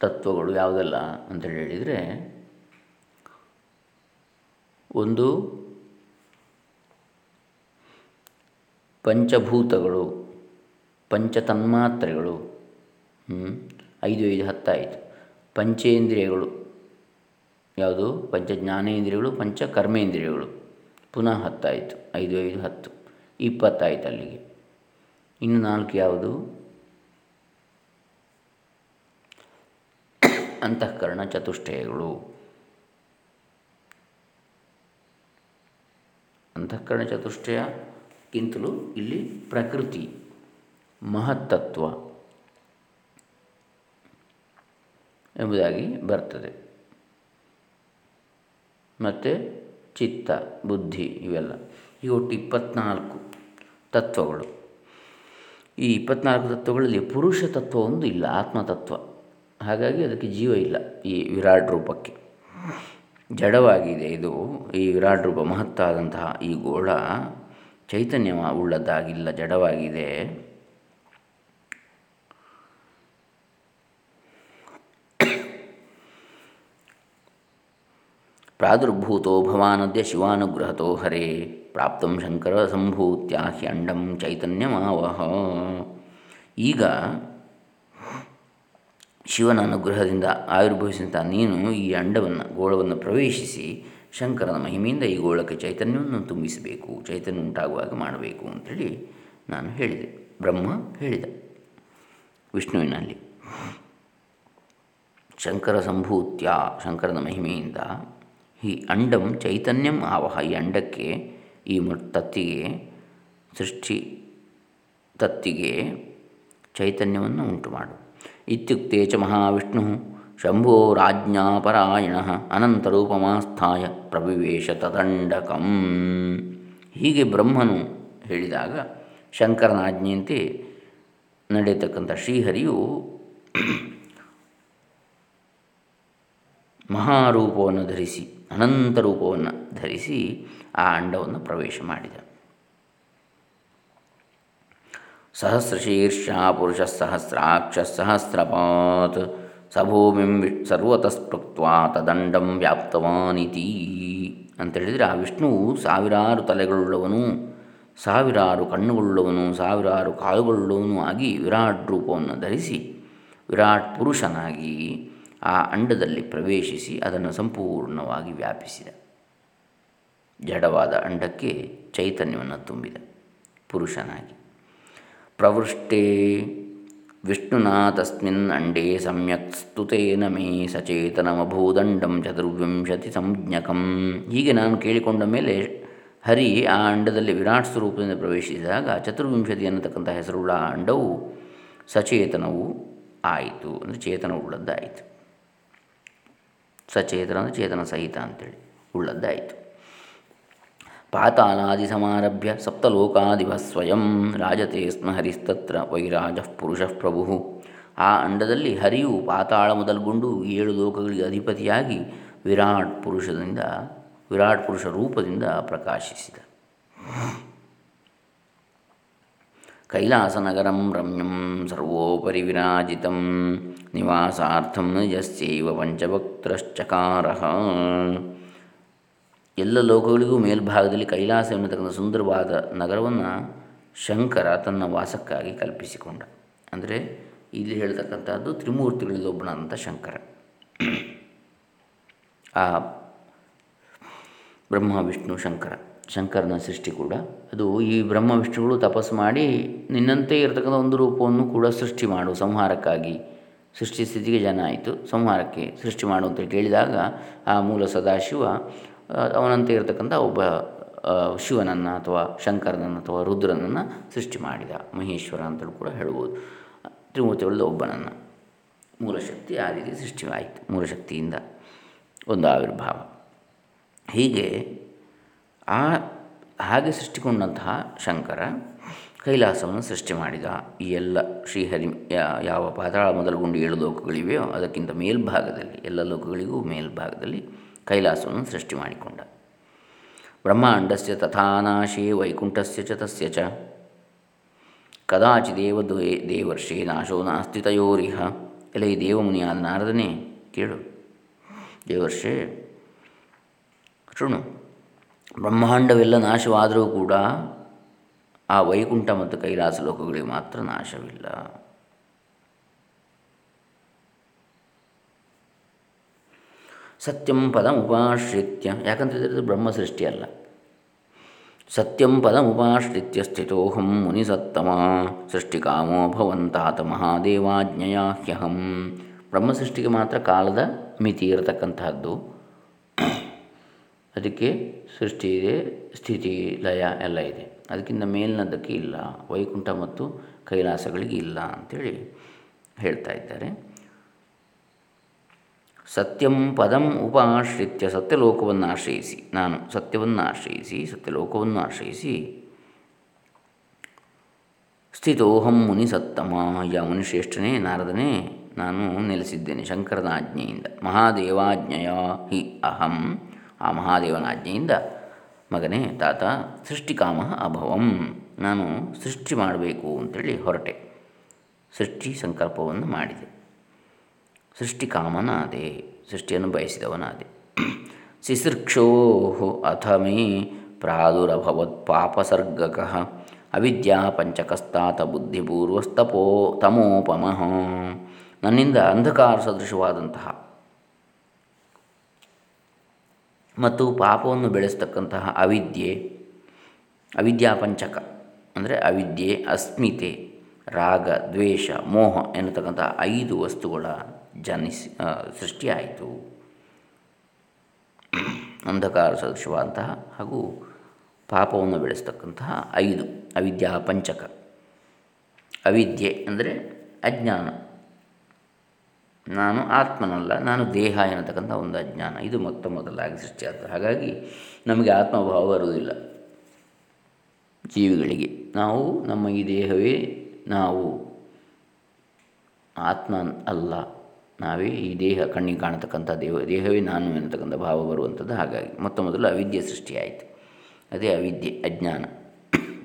ತತ್ವಗಳು ಯಾವುದೆಲ್ಲ ಅಂತೇಳಿ ಹೇಳಿದರೆ, ಒಂದು ಪಂಚಭೂತಗಳು, ಪಂಚತನ್ಮಾತ್ರೆಗಳು ಐದು ಐದು ಹತ್ತಾಯಿತು. ಪಂಚೇಂದ್ರಿಯಗಳು. ಯಾವುದು? ಪಂಚ ಜ್ಞಾನೇಂದ್ರಿಯಗಳು ಪಂಚ ಕರ್ಮೇಂದ್ರಿಯಗಳು ಪುನಃ ಹತ್ತಾಯಿತು. ಐದು ಐದು, ಹತ್ತು. ಇಪ್ಪತ್ತಾಯಿತು ಅಲ್ಲಿಗೆ. ಇನ್ನು ನಾಲ್ಕು ಯಾವುದು? ಅಂತಃಕರಣ ಚತುಷ್ಟಯಗಳು. ಅಂತಃಕರಣ ಚತುಷ್ಟಯಕ್ಕಿಂತಲೂ ಇಲ್ಲಿ ಪ್ರಕೃತಿ. ಮಹತ್ತತ್ವ. ಎಂಬುದಾಗಿ ಬರ್ತದೆ. ಮತ್ತು ಚಿತ್ತ, ಬುದ್ಧಿ ಇವೆಲ್ಲ. ಈ ಒಟ್ಟು ಇಪ್ಪತ್ನಾಲ್ಕು ತತ್ವಗಳು. ಈ ಇಪ್ಪತ್ನಾಲ್ಕು ತತ್ವಗಳಲ್ಲಿ ಪುರುಷ ತತ್ವ ಒಂದು ಇಲ್ಲ, ಆತ್ಮತತ್ವ. ಹಾಗಾಗಿ ಅದಕ್ಕೆ ಜೀವ ಇಲ್ಲ ಈ ವಿರಾಟ್ ರೂಪಕ್ಕೆ. ಜಡವಾಗಿದೆ ಇದು. ಈ ವಿರಾಟ್ ರೂಪ ಮಹತ್ತಾದಂತಹ ಈ ಗೋಳ ಚೈತನ್ಯ ಉಳ್ಳದ್ದಾಗಿಲ್ಲ ಜಡವಾಗಿದೆ. ಪ್ರಾದುರ್ಭೂತೋ ಭವಾನದ್ಯ ಶಿವಾನುಗ್ರಹತೋ ಹರೇ ಪ್ರಾಪ್ತಂ ಶಂಕರ ಸಂಭೂತ್ಯ ಹ್ಯಂಡಂ ಚೈತನ್ಯಮಾವಹ ಈಗ ಶಿವನ ಅನುಗ್ರಹದಿಂದ ಆವಿರ್ಭವಿಸಿದಂಥ ನೀನು ಈ ಅಂಡವನ್ನು ಗೋಳವನ್ನು ಪ್ರವೇಶಿಸಿ ಶಂಕರನ ಮಹಿಮೆಯಿಂದ ಈ ಗೋಳಕ್ಕೆ ಚೈತನ್ಯವನ್ನು ತುಂಬಿಸಬೇಕು, ಚೈತನ್ಯ ಉಂಟಾಗುವಾಗ ಮಾಡಬೇಕು ಅಂಥೇಳಿ ನಾನು ಹೇಳಿದೆ. ಬ್ರಹ್ಮ ಹೇಳಿದ. ವಿಷ್ಣುವಿನಲ್ಲಿ. ಶಂಕರ ಸಂಭೂತ್ಯ, ಶಂಕರನ ಮಹಿಮೆಯಿಂದ ಈ ಅಂಡಂ ಚೈತನ್ಯಂ ಆವಹ. ಈ ಅಂಡಕ್ಕೆ, ಈ ತತ್ತಿಗೆ, ಸೃಷ್ಟಿ ತತ್ತಿಗೆ ಚೈತನ್ಯವನ್ನು ಉಂಟು ಮಾಡು ಇತ್ಯುಕ್ತೆ ಚ ಮಹಾವಿಷ್ಣು, ಶಂಭೋ ರಾಜ್ಞಾಪರಾಯಣ ಅನಂತರೂಪಮಾಸ್ಥಾಯ ಪ್ರವಿವೇಶ ತದಂಡಕಂ. ಹೀಗೆ ಬ್ರಹ್ಮನು ಹೇಳಿದಾಗ ಶಂಕರನ ಆಜ್ಞೆಯಂತೆ ನಡೆಯತಕ್ಕಂಥ ಶ್ರೀಹರಿಯು ಮಹಾರೂಪವನ್ನು ಧರಿಸಿ ಅನಂತ ರೂಪವನ್ನು ಧರಿಸಿ ಆ ಅಂಡವನ್ನು ಪ್ರವೇಶ ಮಾಡಿದ. ಸಹಸ್ರಶೀರ್ಷ ಪುರುಷ ಸಹಸ್ರಾಕ್ಷ ಸಹಸ್ರಪಾತ್ ಸಭೂಮಿಂ ಸರ್ವತಸ್ಪೃಕ್ತ ತದಂಡಂ ವ್ಯಾಪ್ತವಾನಿತಿ ಅಂತೇಳಿದರೆ ಆ ವಿಷ್ಣುವು ಸಾವಿರಾರು ತಲೆಗಳುಳ್ಳವನು, ಸಾವಿರಾರು ಕಣ್ಣುಗಳುಳ್ಳವನು, ಸಾವಿರಾರು ಕಾಲುಗಳುಳ್ಳವನು ಆಗಿ ವಿರಾಟ್ ರೂಪವನ್ನು ಧರಿಸಿ ವಿರಾಟ್ ಪುರುಷನಾಗಿ ಆ ಅಂಡದಲ್ಲಿ ಪ್ರವೇಶಿಸಿ ಅದನ್ನು ಸಂಪೂರ್ಣವಾಗಿ ವ್ಯಾಪಿಸಿದ. ಜಡವಾದ ಅಂಡಕ್ಕೆ ಚೈತನ್ಯವನ್ನು ತುಂಬಿದ ಪುರುಷನಾಗಿ. ಪ್ರವೃಷ್ಟೇ ವಿಷ್ಣುನಾ ತಸ್ಮಿನ್ ಅಂಡೇ ಸಮ್ಯಕ್ ಸ್ತುತೇನ ಮೇ ಸಚೇತನಮಭೂದಂಡಂ ಚತುರ್ವಿಂಶತಿ ಸಂಜ್ಞಕಂ. ಹೀಗೆ ನಾನು ಕೇಳಿಕೊಂಡ ಮೇಲೆ ಹರಿ ಆ ಅಂಡದಲ್ಲಿ ವಿರಾಟ್ ಸ್ವರೂಪದಿಂದ ಪ್ರವೇಶಿಸಿದಾಗ ಚತುರ್ವಿಂಶತಿ ಅನ್ನತಕ್ಕಂಥ ಹೆಸರುಳ್ಳ ಅಂಡವು ಸಚೇತನವು ಆಯಿತು. ಅಂದರೆ ಚೇತನವುಳ್ಳದ್ದಾಯಿತು. ಸಚೇತನ ಚೇತನ ಸಹಿತ ಅಂತೇಳಿ ಉಳ್ಳದ್ದಾಯಿತು. ಪಾತಾಲಾದಿಸಮಾರಭ್ಯ ಸಪ್ತಲೋಕಾದಿವ ಸ್ವಯಂ ರಾಜತೆ ಸ್ನ ಹರಿಸ್ತತ್ರ ವೈರಾಜ ಪುರುಷ ಪ್ರಭು. ಆ ಅಂಡದಲ್ಲಿ ಹರಿಯು ಪಾತಾಳ ಮೊದಲುಗೊಂಡು ಏಳು ಲೋಕಗಳಿಗೆ ಅಧಿಪತಿಯಾಗಿ ವಿರಾಟ್ ಪುರುಷದಿಂದ ವಿರಾಟ್ ಪುರುಷ ರೂಪದಿಂದ ಪ್ರಕಾಶಿಸಿದ. ಕೈಲಾಸನಗರಂ ರಮ್ಯಂ ಸರ್ವೋಪರಿ ವಿರಾಜಿತಂ ನಿವಾಸಾರ್ಥಂ ನಿಜಸ್ಯೈವ ಪಂಚಭಕ್ತಶ್ಚಕಾರ ಎಲ್ಲ ಲೋಕಗಳಿಗೂ ಮೇಲ್ಭಾಗದಲ್ಲಿ ಕೈಲಾಸ ಎನ್ನತಕ್ಕಂಥ ಸುಂದರವಾದ ನಗರವನ್ನು ಶಂಕರ ತನ್ನ ವಾಸಕ್ಕಾಗಿ ಕಲ್ಪಿಸಿಕೊಂಡ. ಅಂದರೆ ಇಲ್ಲಿ ಹೇಳ್ತಕ್ಕಂಥದ್ದು ತ್ರಿಮೂರ್ತಿಗಳಲ್ಲಿ ಒಬ್ಬನಾದಂಥ ಶಂಕರ. ಆ ಬ್ರಹ್ಮ, ವಿಷ್ಣು, ಶಂಕರ. ಶಂಕರನ ಸೃಷ್ಟಿ ಕೂಡ. ಅದು ಈ ಬ್ರಹ್ಮ ವಿಷ್ಣುಗಳು ತಪಸ್ಸು ಮಾಡಿ ನಿನ್ನಂತೆ ಇರತಕ್ಕಂಥ ಒಂದು ರೂಪವನ್ನು ಕೂಡ ಸೃಷ್ಟಿ ಮಾಡು, ಸಂಹಾರಕ್ಕಾಗಿ. ಸೃಷ್ಟಿ ಸ್ಥಿತಿಗೆ ಜನ ಆಯಿತು, ಸಂಹಾರಕ್ಕೆ ಸೃಷ್ಟಿ ಮಾಡು ಅಂತ ಕೇಳಿದಾಗ ಆ ಮೂಲ ಸದಾಶಿವ ಅವನಂತೆ ಇರತಕ್ಕಂಥ ಒಬ್ಬ ಶಿವನನ್ನು ಅಥವಾ ಶಂಕರನನ್ನು ಅಥವಾ ರುದ್ರನನ್ನು ಸೃಷ್ಟಿ ಮಾಡಿದ, ಮಹೇಶ್ವರ ಅಂತಲೂ ಕೂಡ ಹೇಳ್ಬೋದು. ತ್ರಿಮೂರ್ತಿಗಳಲ್ಲಿ ಒಬ್ಬನನ್ನು. ಮೂಲಶಕ್ತಿ ಆ ರೀತಿ ಸೃಷ್ಟಿಯಾಯಿತು ಮೂಲಶಕ್ತಿಯಿಂದ ಒಂದು ಆವಿರ್ಭಾವ. ಹೀಗೆ ಆ ಹಾಗೆ ಸೃಷ್ಟಿಕೊಂಡಂತಹ ಶಂಕರ ಕೈಲಾಸವನ್ನು ಸೃಷ್ಟಿ ಮಾಡಿದ ಈ ಎಲ್ಲ ಶ್ರೀಹರಿ ಯಾವ ಪಾತಾಳ ಮೊದಲುಗೊಂಡು ಏಳು ಲೋಕಗಳಿವೆಯೋ ಅದಕ್ಕಿಂತ ಮೇಲ್ಭಾಗದಲ್ಲಿ, ಎಲ್ಲ ಲೋಕಗಳಿಗೂ ಮೇಲ್ಭಾಗದಲ್ಲಿ ಕೈಲಾಸವನ್ನು ಸೃಷ್ಟಿ ಮಾಡಿಕೊಂಡ. ಬ್ರಹ್ಮಾಂಡಸ್ಯ ತಥಾನಾಶೇ ವೈಕುಂಠಸ್ಯ ಚ ತಸ್ಯ ಚ. ಕದಾಚಿದೇವ ದ್ವೇ ದೇವರ್ಷೇ ನಾಶೋ ನಾಸ್ತಿ ತಯೋರಿಹ. ಎಲ್ಲ ಈ ದೇವಮುನಿಯಾದ ನಾರದನೇ ಕೇಳು. ದೇವರ್ಷೇ ಶೃಣು ಬ್ರಹ್ಮಾಂಡವೆಲ್ಲ ನಾಶವಾದರೂ ಕೂಡ ಆ ವೈಕುಂಠ ಮತ್ತು ಕೈಲಾಸ ಲೋಕಗಳಿಗೆ ಮಾತ್ರ ನಾಶವಿಲ್ಲ. ಸತ್ಯಂ ಪದಮುಪಾಶ್ರಿತ್ಯ ಯಾಕಂತಂದರೆ ಬ್ರಹ್ಮ ಸೃಷ್ಟಿ ಅಲ್ಲ. ಸತ್ಯಂ ಪದಮುಪಾಶ್ರಿತ್ಯ ಸ್ಥಿತೋಹಂ ಮುನಿಸತ್ತಮ, ಸೃಷ್ಟಿಕಾಮೋ ಭವಂತಾತ ಮಹಾದೇವಾಜ್ಞೆಯ ಹ್ಯಹಂ ಬ್ರಹ್ಮ ಸೃಷ್ಟಿಗೆ ಮಾತ್ರ ಕಾಲದ ಮಿತಿ ಇರತಕ್ಕಂತಹದ್ದು. ಅದಕ್ಕೆ ಸೃಷ್ಟಿ ಇದೆ, ಸ್ಥಿತಿ, ಲಯ ಎಲ್ಲ ಇದೆ. ಅದಕ್ಕಿಂತ ಮೇಲಿನದಕ್ಕೆ ಇಲ್ಲ, ವೈಕುಂಠ ಮತ್ತು ಕೈಲಾಸಗಳಿಗೆ ಇಲ್ಲ ಅಂಥೇಳಿ ಹೇಳ್ತಾ ಇದ್ದಾರೆ. ಸತ್ಯಂ ಪದಂ ಉಪಾಶ್ರಿತ್ಯ ಸತ್ಯಲೋಕವನ್ನು ಆಶ್ರಯಿಸಿ. ನಾನು ಸತ್ಯವನ್ನು ಆಶ್ರಯಿಸಿ, ಸತ್ಯಲೋಕವನ್ನು ಆಶ್ರಯಿಸಿ. ಸ್ಥಿತೋಹಂ ಮುನಿ ಸತ್ತಮ, ಯಾ ಮುನಿಶ್ರೇಷ್ಠನೇ ನಾರದನೇ, ನಾನು ನೆಲೆಸಿದ್ದೇನೆ ಶಂಕರನ ಆಜ್ಞೆಯಿಂದ. ಮಹಾದೇವಾಜ್ಞೆಯ ಹಿ ಅಹಂ. ಆ ಮಹಾದೇವನ ಆಜ್ಞೆಯಿಂದ ಮಗನೇ, ತಾತ, ಸೃಷ್ಟಿಕಾಮ ಅಭವಂ, ನಾನು ಸೃಷ್ಟಿ ಮಾಡಬೇಕು ಅಂತೇಳಿ ಹೊರಟೆ. ಸೃಷ್ಟಿ ಸಂಕಲ್ಪವನ್ನು ಮಾಡಿದೆ. ಸೃಷ್ಟಿಕಾಮನಾದೆ, ಸೃಷ್ಟಿಯನ್ನು ಬಯಸಿದವನಾದೆ. ಶಿಸೃಕ್ಷೋ ಅಥ ಮೇ ಪ್ರಾದುರಭವತ್ ಪಾಪಸರ್ಗಕ ಅವಿದ್ಯಾ ಪಂಚಕಸ್ತಾತ ಬುದ್ಧಿಪೂರ್ವಸ್ತಪೋ ತಮೋಪಮಃ. ನನ್ನಿಂದ ಅಂಧಕಾರ ಸದೃಶವಾದಂತಹ ಮತ್ತು ಪಾಪವನ್ನು ಬೆಳೆಸ್ತಕ್ಕಂತಹ ಅವಿದ್ಯೆ ಅವಿದ್ಯಾಪಂಚಕ ಅಂದರೆ ಅವಿದ್ಯೆ, ಅಸ್ಮಿತೆ, ರಾಗ, ದ್ವೇಷ, ಮೋಹ ಎನ್ನತಕ್ಕಂಥ ಐದು ವಸ್ತುಗಳ ಜನಿಸಿ ಸೃಷ್ಟಿಯಾಯಿತು. ಅಂಧಕಾರ ಸದೃಶವಾದಂತಹ ಹಾಗೂ ಪಾಪವನ್ನು ಬೆಳೆಸ್ತಕ್ಕಂತಹ ಐದು ಅವಿದ್ಯಾ ಪಂಚಕ. ಅವಿದ್ಯೆ ಅಂದರೆ ಅಜ್ಞಾನ. ನಾನು ಆತ್ಮನಲ್ಲ, ನಾನು ದೇಹ ಎನ್ನತಕ್ಕಂಥ ಒಂದು ಅಜ್ಞಾನ. ಇದು ಮೊತ್ತ ಮೊದಲಾಗಿ ಸೃಷ್ಟಿಯಾಗ್ತದೆ ಹಾಗಾಗಿ ನಮಗೆ ಆತ್ಮಭಾವ ಬರುವುದಿಲ್ಲ ಜೀವಿಗಳಿಗೆ. ನಾವು, ನಮ್ಮ ಈ ದೇಹವೇ ನಾವು. ಆತ್ಮ ಅಲ್ಲ, ನಾವೇ ಈ ದೇಹ ಕಣ್ಣಿಗೆ ಕಾಣತಕ್ಕಂಥ ದೇಹ ದೇಹವೇ ನಾನು ಎನ್ನತಕ್ಕಂಥ ಭಾವ ಬರುವಂಥದ್ದು. ಹಾಗಾಗಿ ಮೊತ್ತ ಮೊದಲು ಅವಿದ್ಯೆ ಸೃಷ್ಟಿಯಾಯಿತು ಅದೇ ಅವಿದ್ಯೆ, ಅಜ್ಞಾನ.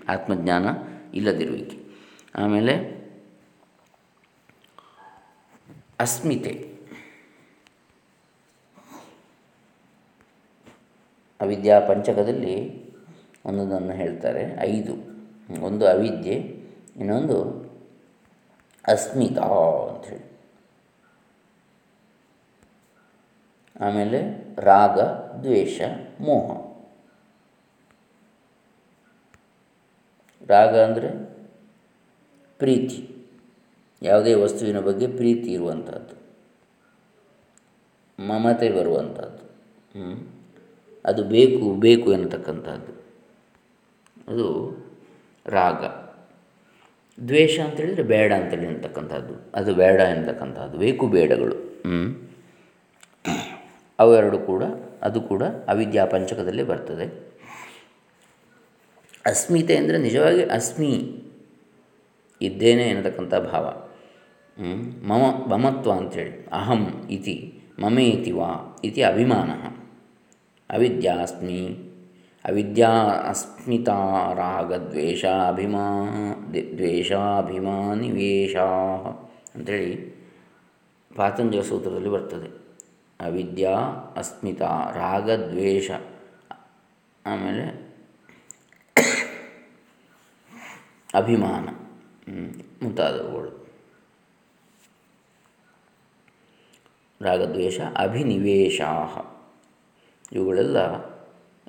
ಆತ್ಮಜ್ಞಾನ ಇಲ್ಲದಿರುವಿಕೆ. ಆಮೇಲೆ ಅಸ್ಮಿತೆ. ಅವಿದ್ಯಾ ಪಂಚಕದಲ್ಲಿ ಒಂದೊಂದನ್ನು ಹೇಳ್ತಾರೆ. ಐದು. ಒಂದು ಅವಿದ್ಯೆ, ಇನ್ನೊಂದು ಅಸ್ಮಿತಾ ಅಂಥೇಳಿ ಆಮೇಲೆ ರಾಗ, ದ್ವೇಷ, ಮೋಹ. ರಾಗ ಅಂದರೆ ಪ್ರೀತಿ. ಯಾವುದೇ ವಸ್ತುವಿನ ಬಗ್ಗೆ ಪ್ರೀತಿ ಇರುವಂಥದ್ದು, ಮಮತೆ ಬರುವಂಥದ್ದು ಅದು ಬೇಕು ಬೇಕು ಎನ್ನತಕ್ಕಂಥದ್ದು. ಅದು ರಾಗ. ದ್ವೇಷ ಅಂತೇಳಿದರೆ ಬೇಡ ಅಂತೇಳಿ ಅಂತಕ್ಕಂಥದ್ದು ಅದು ಬೇಡ ಎನ್ನತಕ್ಕಂಥದ್ದು. ಬೇಕು ಬೇಡಗಳು ಅವೆರಡು ಕೂಡ, ಅದು ಕೂಡ ಅವಿದ್ಯಾ ಪಂಚಕದಲ್ಲಿ ಬರ್ತದೆ. ಅಸ್ಮಿತೆ ಅಂದರೆ ನಿಜವಾಗಿ ಅಸ್ಮಿ ಇದ್ದೇನೆ ಎನ್ನತಕ್ಕಂಥ ಭಾವ. ಮಮ, ಮಮತ್ವ ಅಂಥೇಳಿ ಅಹಂ ಇತಿ, ಮಮೇತಿ ವಾ ಇತಿ ಅಭಿಮಾನ. ಅವಿದ್ಯಾಸ್ಮಿ ಅವಿದ್ಯಾ ಅಸ್ಮಿತಾ ದ್ವೇಷಾಭಿಮಾನಿವೇಶ ಅಂಥೇಳಿ ಪಾತಂಜಲ ಸೂತ್ರದಲ್ಲಿ ಬರ್ತದೆ. ಅವಿದ್ಯಾ, ಅಸ್ಮಿತಾ, ರಾಗದ್ವೇಷ. ಆಮೇಲೆ ಅಭಿಮಾನ. ಮುಂತಾದವುಗಳು. ರಾಗದ್ವೇಷ ಅಭಿನಿವೇಶ ಇವುಗಳೆಲ್ಲ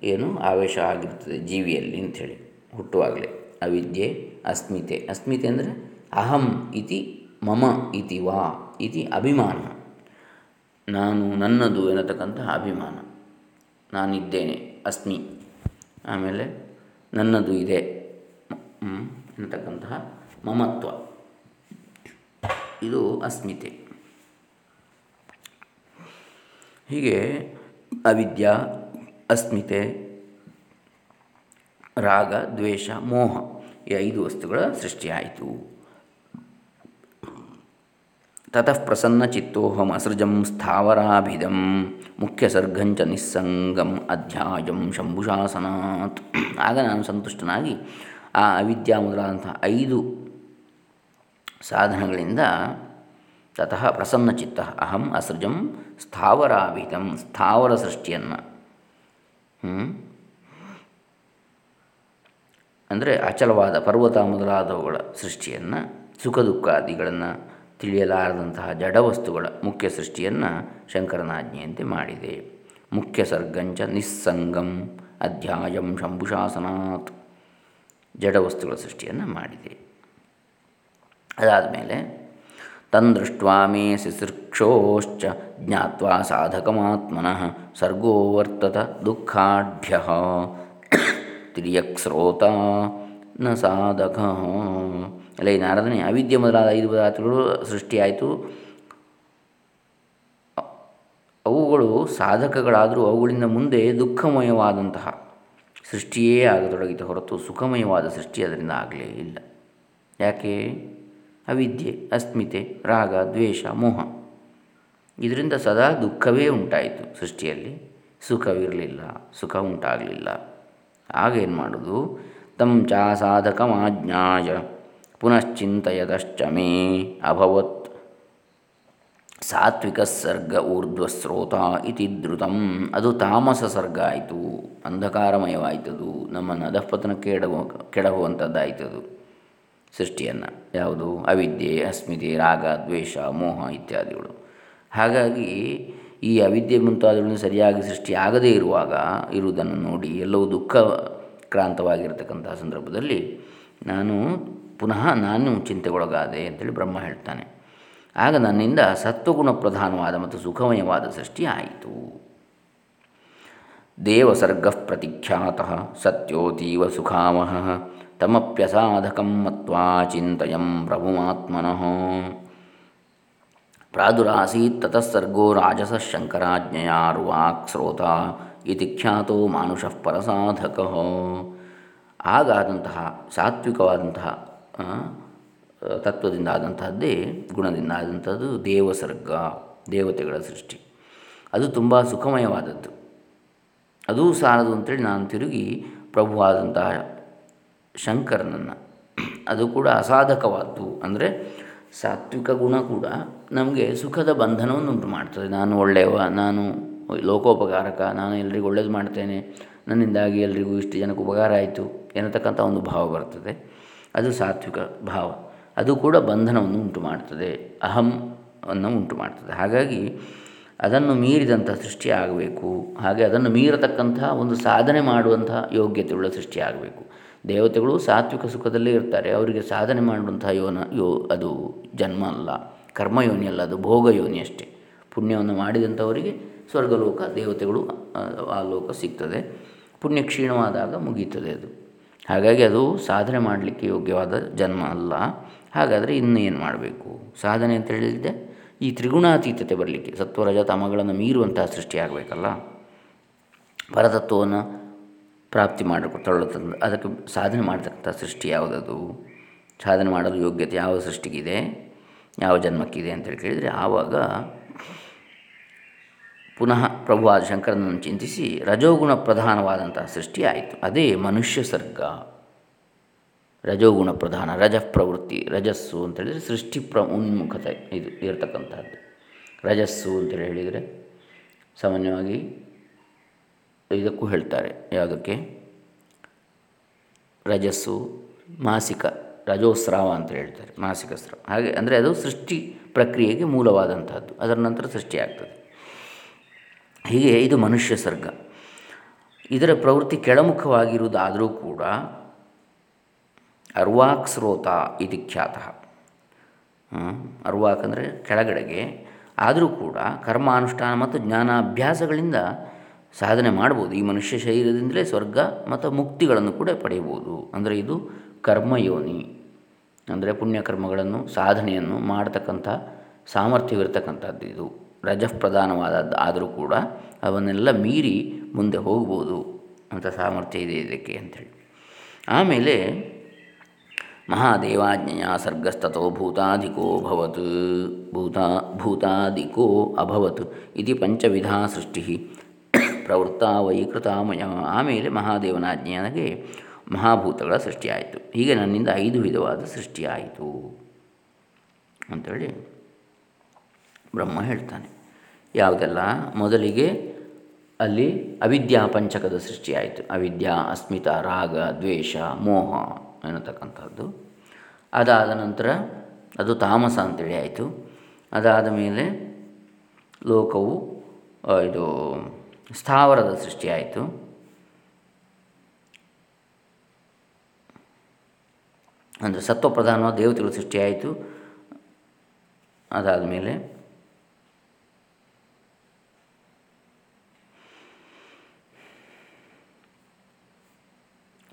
ಏನು ಆವೇಶ ಆಗಿರ್ತದೆ ಜೀವಿಯಲ್ಲಿ ಅಂಥೇಳಿ, ಹುಟ್ಟುವಾಗಲೇ. ಅವಿದ್ಯೆ, ಅಸ್ಮಿತೆ. ಅಸ್ಮಿತೆ ಅಂದರೆ ಅಹಂ ಇತಿ ಮಮ ಇತಿ ವಾ ಇತಿ ಅಭಿಮಾನ. ನಾನು ನನ್ನದು ಎನ್ನತಕ್ಕಂತಹ ಅಭಿಮಾನ. ನಾನಿದ್ದೇನೆ, ಅಸ್ಮಿ. ಆಮೇಲೆ ನನ್ನದು ಇದೆ ಎನ್ನತಕ್ಕಂತಹ ಮಮತ್ವ. ಇದು ಅಸ್ಮಿತೆ. ಹೀಗೆ ಅವಿದ್ಯಾ, ಅಸ್ಮಿತೆ, ರಾಗ, ದ್ವೇಷ, ಮೋಹ ಈ ಐದು ವಸ್ತುಗಳ ಸೃಷ್ಟಿಯಾಯಿತು. ತತಃ ಪ್ರಸನ್ನ ಚಿತ್ತೋಹಂ ಅಸೃಜಂ ಸ್ಥಾವರಾಭಿಧಂ ಮುಖ್ಯ ಸರ್ಗಂಚ ನಿಸ್ಸಂಗಂ ಅಧ್ಯಾಯಂ ಶಂಭುಶಾಸನಾತ್. ಆಗ ನಾನು ಸಂತುಷ್ಟನಾಗಿ ಆ ಅವಿದ್ಯಾ ಮೊದಲಾದಂಥ ಐದು ಸಾಧನಗಳಿಂದ ತತಃ ಪ್ರಸನ್ನ ಚಿತ್ತ ಅಹಂ ಅಸೃಜಂ ಸ್ಥಾವರಾಭಿತಂ ಸ್ಥಾವರ ಸೃಷ್ಟಿಯನ್ನು ಅಂದರೆ ಅಚಲವಾದ ಪರ್ವತ ಮೊದಲಾದವುಗಳ ಸೃಷ್ಟಿಯನ್ನು ಸುಖ ದುಃಖಾದಿಗಳನ್ನು ತಿಳಿಯಲಾರದಂತಹ ಜಡವಸ್ತುಗಳ ಮುಖ್ಯ ಸೃಷ್ಟಿಯನ್ನು ಶಂಕರನಾಜ್ಞೆಯಂತೆ ಮಾಡಿದೆ. ಮುಖ್ಯ ಸರ್ಗಂಚ ನಿಸ್ಸಂಗಂ ಅಧ್ಯಾಯಂ ಶಂಭುಶಾಸನಾತ್ ಜಡವಸ್ತುಗಳ ಸೃಷ್ಟಿಯನ್ನು ಮಾಡಿದೆ. ಅದಾದ ಮೇಲೆ ತಂದೃಷ್ಟ್ವಾ ಮೇ ಶಿಸೃಕ್ಷೋಶ್ಚ ಜ್ಞಾತ್ವಾ ಸಾಧಕಮಾತ್ಮನಃ ಸರ್ಗೋ ವರ್ತತ ದುಃಖಾಢ್ಯ. ತಿರ್ಯಕ್ಸ್ರೋತ ನ ಸಾಧಕ. ಅಲ್ಲ ನಾರದನೇ ಅವಿದ್ಯೆ ಮೊದಲಾದ ಐದು ಪದಾರ್ಥಗಳು ಸೃಷ್ಟಿಯಾಯಿತು. ಅವುಗಳು ಸಾಧಕಗಳಾದರೂ ಅವುಗಳಿಂದ ಮುಂದೆ ದುಃಖಮಯವಾದಂತಹ ಸೃಷ್ಟಿಯೇ ಆಗತೊಡಗಿತು ಹೊರತು ಸುಖಮಯವಾದ ಸೃಷ್ಟಿ ಅದರಿಂದ ಆಗಲೇ ಇಲ್ಲ. ಯಾಕೆ? ಅವಿದ್ಯೆ, ಅಸ್ಮಿತೆ, ರಾಗ, ದ್ವೇಷ, ಮೋಹ. ಇದರಿಂದ ಸದಾ ದುಃಖವೇ ಉಂಟಾಯಿತು ಸೃಷ್ಟಿಯಲ್ಲಿ. ಸುಖವಿರಲಿಲ್ಲ, ಸುಖ ಉಂಟಾಗಲಿಲ್ಲ. ಆಗೇನು ಮಾಡೋದು? ತಂ ಚ ಸಾಧಕಮಾಜ್ಞಾಯ, ಪುನಶ್ಚಿಂತಯದಶ್ಚ ಮೇ ಅಭವತ್. ಸಾತ್ವಿಕ ಸರ್ಗ ಊರ್ಧ್ವಸ್ರೋತ ಇತಿ ಧೃತಂ ಅದು ತಾಮಸ ಸರ್ಗ ಆಯಿತು, ಅಂಧಕಾರಮಯವಾಯಿತದು. ನಮ್ಮನ್ನು ಅಧಃಪತನಕ್ಕೆ ಎಡವ ಕೆಡಹುವಂಥದ್ದಾಯ್ತದು ಸೃಷ್ಟಿಯನ್ನು. ಯಾವುದು? ಅವಿದ್ಯೆ, ಅಸ್ಮಿತೆ, ರಾಗ, ದ್ವೇಷ, ಮೋಹ ಇತ್ಯಾದಿಗಳು. ಹಾಗಾಗಿ ಈ ಅವಿದ್ಯೆ ಮುಂತಾದವುಗಳನ್ನು ಸರಿಯಾಗಿ ಸೃಷ್ಟಿ ಆಗದೇ ಇರುವಾಗ ಇರುವುದನ್ನು ನೋಡಿ ಎಲ್ಲವೂ ದುಃಖ ಕ್ರಾಂತವಾಗಿರತಕ್ಕಂತಹ ಸಂದರ್ಭದಲ್ಲಿ ನಾನು ಪುನಃ ನಾನು ಚಿಂತೆಗೊಳಗಾದೆ ಅಂತೇಳಿ ಬ್ರಹ್ಮ ಹೇಳ್ತಾನೆ. ಆಗ ನನ್ನಿಂದ ಸತ್ವಗುಣ ಪ್ರಧಾನವಾದ ಮತ್ತು ಸುಖಮಯವಾದ ಸೃಷ್ಟಿ ಆಯಿತು. ದೇವಸರ್ಗ ಪ್ರತಿಖ್ಯಾತ ಸತ್ಯೋತೀವ ಸುಖಾವಹ ತಮಪ್ಯಸಾಧಕಂ ಮತ್ವಾ ಚಿಂತಯಂ ಪ್ರಭುಮಾತ್ಮನಃ. ಪ್ರಾದುರಾಸೀತ್ ತತಸ್ಸರ್ಗೋ ರಾಜಸ ಶಂಕರಾಜ್ಞೆಯಾರ್ವಾಕ್ ಸ್ರೋತ ಇತಿ ಖ್ಯಾತೋ ಮಾನುಷಃ ಪರಸಾಧಕ. ಆಗಾದಂತಹ ಸಾತ್ವಿಕವಾದಂತಹ ತತ್ವದಿಂದ ಆದಂತಹದ್ದೇ ಗುಣದಿಂದ ಆದಂಥದ್ದು ದೇವಸರ್ಗ, ದೇವತೆಗಳ ಸೃಷ್ಟಿ. ಅದು ತುಂಬ ಸುಖಮಯವಾದದ್ದು. ಅದೂ ಸಾಲದು ಅಂತೇಳಿ ನಾನು ತಿರುಗಿ ಪ್ರಭುವಾದಂತಹ ಶಂಕರನನ್ನು. ಅದು ಕೂಡ ಅಸಾಧಕವಾದ್ದು. ಅಂದರೆ ಸಾತ್ವಿಕ ಗುಣ ಕೂಡ ನಮಗೆ ಸುಖದ ಬಂಧನವನ್ನು ಉಂಟು ಮಾಡ್ತದೆ. ನಾನು ಒಳ್ಳೆಯವ, ನಾನು ಲೋಕೋಪಕಾರಕ, ನಾನು ಎಲ್ರಿಗೂ ಒಳ್ಳೇದು ಮಾಡ್ತೇನೆ. ನನ್ನಿಂದಾಗಿ ಎಲ್ರಿಗೂ ಇಷ್ಟು ಜನಕ್ಕೆ ಉಪಕಾರ ಆಯಿತು ಎನ್ನತಕ್ಕಂಥ ಒಂದು ಭಾವ ಬರ್ತದೆ. ಅದು ಸಾತ್ವಿಕ ಭಾವ. ಅದು ಕೂಡ ಬಂಧನವನ್ನು ಉಂಟು ಮಾಡ್ತದೆ. ಅಹಂ ಅನ್ನು ಉಂಟು ಮಾಡ್ತದೆ. ಹಾಗಾಗಿ ಅದನ್ನು ಮೀರಿದಂಥ ಸೃಷ್ಟಿ ಆಗಬೇಕು. ಹಾಗೆ ಅದನ್ನು ಮೀರತಕ್ಕಂಥ ಒಂದು ಸಾಧನೆ ಮಾಡುವಂಥ ಯೋಗ್ಯತೆಯುಳ್ಳ ಸೃಷ್ಟಿ ಆಗಬೇಕು. ದೇವತೆಗಳು ಸಾತ್ವಿಕ ಸುಖದಲ್ಲೇ ಇರ್ತಾರೆ. ಅವರಿಗೆ ಸಾಧನೆ ಮಾಡುವಂತಹ ಯೋನ, ಯೋ, ಅದು ಜನ್ಮ ಅಲ್ಲ. ಕರ್ಮಯೋನಿ ಅಲ್ಲ, ಅದು ಭೋಗಯೋನಿ ಅಷ್ಟೇ. ಪುಣ್ಯವನ್ನು ಮಾಡಿದಂಥವರಿಗೆ ಸ್ವರ್ಗಲೋಕ, ದೇವತೆಗಳು, ಆ ಲೋಕ ಸಿಗ್ತದೆ. ಪುಣ್ಯ ಕ್ಷೀಣವಾದಾಗ ಮುಗೀತದೆ ಅದು. ಹಾಗಾಗಿ ಅದು ಸಾಧನೆ ಮಾಡಲಿಕ್ಕೆ ಯೋಗ್ಯವಾದ ಜನ್ಮ ಅಲ್ಲ. ಹಾಗಾದರೆ ಇನ್ನೇನು ಮಾಡಬೇಕು? ಸಾಧನೆ ಅಂತ ಹೇಳಿದ್ದೆ ಈ ತ್ರಿಗುಣಾತೀತತೆ ಬರಲಿಕ್ಕೆ, ಸತ್ವರಜ ತಮಗಳನ್ನು ಮೀರುವಂತಹ ಸೃಷ್ಟಿಯಾಗಬೇಕಲ್ಲ. ಪರತತ್ವವನ್ನು ಪ್ರಾಪ್ತಿ ಮಾಡಿಕೊಳ್ಳುತ್ತದೆ ಅದಕ್ಕೆ ಸಾಧನೆ ಮಾಡತಕ್ಕಂಥ ಸೃಷ್ಟಿ ಯಾವುದದು? ಸಾಧನೆ ಮಾಡಲು ಯೋಗ್ಯತೆ ಯಾವ ಸೃಷ್ಟಿಗಿದೆ? ಯಾವ ಜನ್ಮಕ್ಕಿದೆ ಅಂತೇಳಿ ಕೇಳಿದರೆ ಆವಾಗ ಪುನಃ ಪ್ರಭುವಾದ ಶಂಕರನನ್ನು ಚಿಂತಿಸಿ ರಜೋಗುಣ ಪ್ರಧಾನವಾದಂತಹ ಸೃಷ್ಟಿ ಆಯಿತು. ಅದೇ ಮನುಷ್ಯ ಸರ್ಗ. ರಜೋಗುಣ ಪ್ರಧಾನ, ರಜ ಪ್ರವೃತ್ತಿ, ರಜಸ್ಸು ಅಂತೇಳಿದರೆ ಸೃಷ್ಟಿ ಪ್ರ, ಉನ್ಮುಖತೆ ಇದು ಇರತಕ್ಕಂಥದ್ದು. ರಜಸ್ಸು ಅಂತೇಳಿ ಹೇಳಿದರೆ ಸಾಮಾನ್ಯವಾಗಿ ಇದಕ್ಕೂ ಹೇಳ್ತಾರೆ. ಯಾವುದಕ್ಕೆ? ರಜಸ್ಸು, ಮಾಸಿಕ, ರಜೋಸ್ರಾವ ಅಂತ ಹೇಳ್ತಾರೆ. ಮಾಸಿಕ ಸ್ರಾವ. ಹಾಗೆ ಅಂದರೆ ಅದು ಸೃಷ್ಟಿ ಪ್ರಕ್ರಿಯೆಗೆ ಮೂಲವಾದಂತಹದ್ದು. ಅದರ ನಂತರ ಸೃಷ್ಟಿಯಾಗ್ತದೆ ಹೀಗೆ ಇದು ಮನುಷ್ಯ ಸರ್ಗ. ಇದರ ಪ್ರವೃತ್ತಿ ಕೆಳಮುಖವಾಗಿರುವುದಾದರೂ ಕೂಡ ಅರ್ವಾಕ್ ಸ್ರೋತ ಇದು ಖ್ಯಾತ. ಅರ್ವಾಕ್ ಅಂದರೆ ಕೆಳಗಡೆಗೆ. ಆದರೂ ಕೂಡ ಕರ್ಮಾನುಷ್ಠಾನ ಮತ್ತು ಜ್ಞಾನಾಭ್ಯಾಸಗಳಿಂದ ಸಾಧನೆ ಮಾಡ್ಬೋದು. ಈ ಮನುಷ್ಯ ಶರೀರದಿಂದಲೇ ಸ್ವರ್ಗ ಮತ್ತು ಮುಕ್ತಿಗಳನ್ನು ಕೂಡ ಪಡೆಯಬಹುದು ಅಂದರೆ ಇದು ಕರ್ಮಯೋನಿ. ಅಂದರೆ ಪುಣ್ಯಕರ್ಮಗಳನ್ನು, ಸಾಧನೆಯನ್ನು ಮಾಡತಕ್ಕಂಥ ಸಾಮರ್ಥ್ಯವಿರತಕ್ಕಂಥದ್ದು ಇದು. ರಜಪ್ರಧಾನವಾದದ್ದು ಆದರೂ ಕೂಡ ಅವನ್ನೆಲ್ಲ ಮೀರಿ ಮುಂದೆ ಹೋಗ್ಬೋದು ಅಂತ ಸಾಮರ್ಥ್ಯ ಇದೆ ಇದಕ್ಕೆ ಅಂಥೇಳಿ. ಆಮೇಲೆ ಮಹಾದೇವಾಜ್ಞೆಯ ಸರ್ಗಸ್ತೋ ಭೂತಾಧಿಕೋ ಭವತ್. ಭೂತ, ಭೂತಾಧಿಕೋ ಅಭವತ್. ಇತಿ ಪಂಚವಿಧಾ ಸೃಷ್ಟಿ. ಪ್ರವೃತ್ತ ವೈಕೃತ ಆಮೇಲೆ ಮಹಾದೇವನಾಜ್ಞೆಯನಿಗೆ ಮಹಾಭೂತಗಳ ಸೃಷ್ಟಿಯಾಯಿತು. ಹೀಗೆ ನನ್ನಿಂದ ಐದು ವಿಧವಾದ ಸೃಷ್ಟಿಯಾಯಿತು ಅಂಥೇಳಿ ಬ್ರಹ್ಮ ಹೇಳ್ತಾನೆ. ಯಾವುದೆಲ್ಲ? ಮೊದಲಿಗೆ ಅಲ್ಲಿ ಅವಿದ್ಯಾ ಪಂಚಕದ ಸೃಷ್ಟಿಯಾಯಿತು. ಅವಿದ್ಯಾ, ಅಸ್ಮಿತ, ರಾಗ, ದ್ವೇಷ, ಮೋಹ ಎನ್ನತಕ್ಕಂಥದ್ದು. ಅದಾದ ನಂತರ ಅದು ತಾಮಸ ಅಂತೇಳಿ ಆಯಿತು. ಅದಾದ ಮೇಲೆ ಲೋಕವು ಇದು ಸ್ಥಾವರದ ಸೃಷ್ಟಿಯಾಯಿತು ಅಂದರೆ ಸತ್ವಪ್ರಧಾನವಾದ ದೇವತೆಗಳ ಸೃಷ್ಟಿಯಾಯಿತು ಅದಾದ ಮೇಲೆ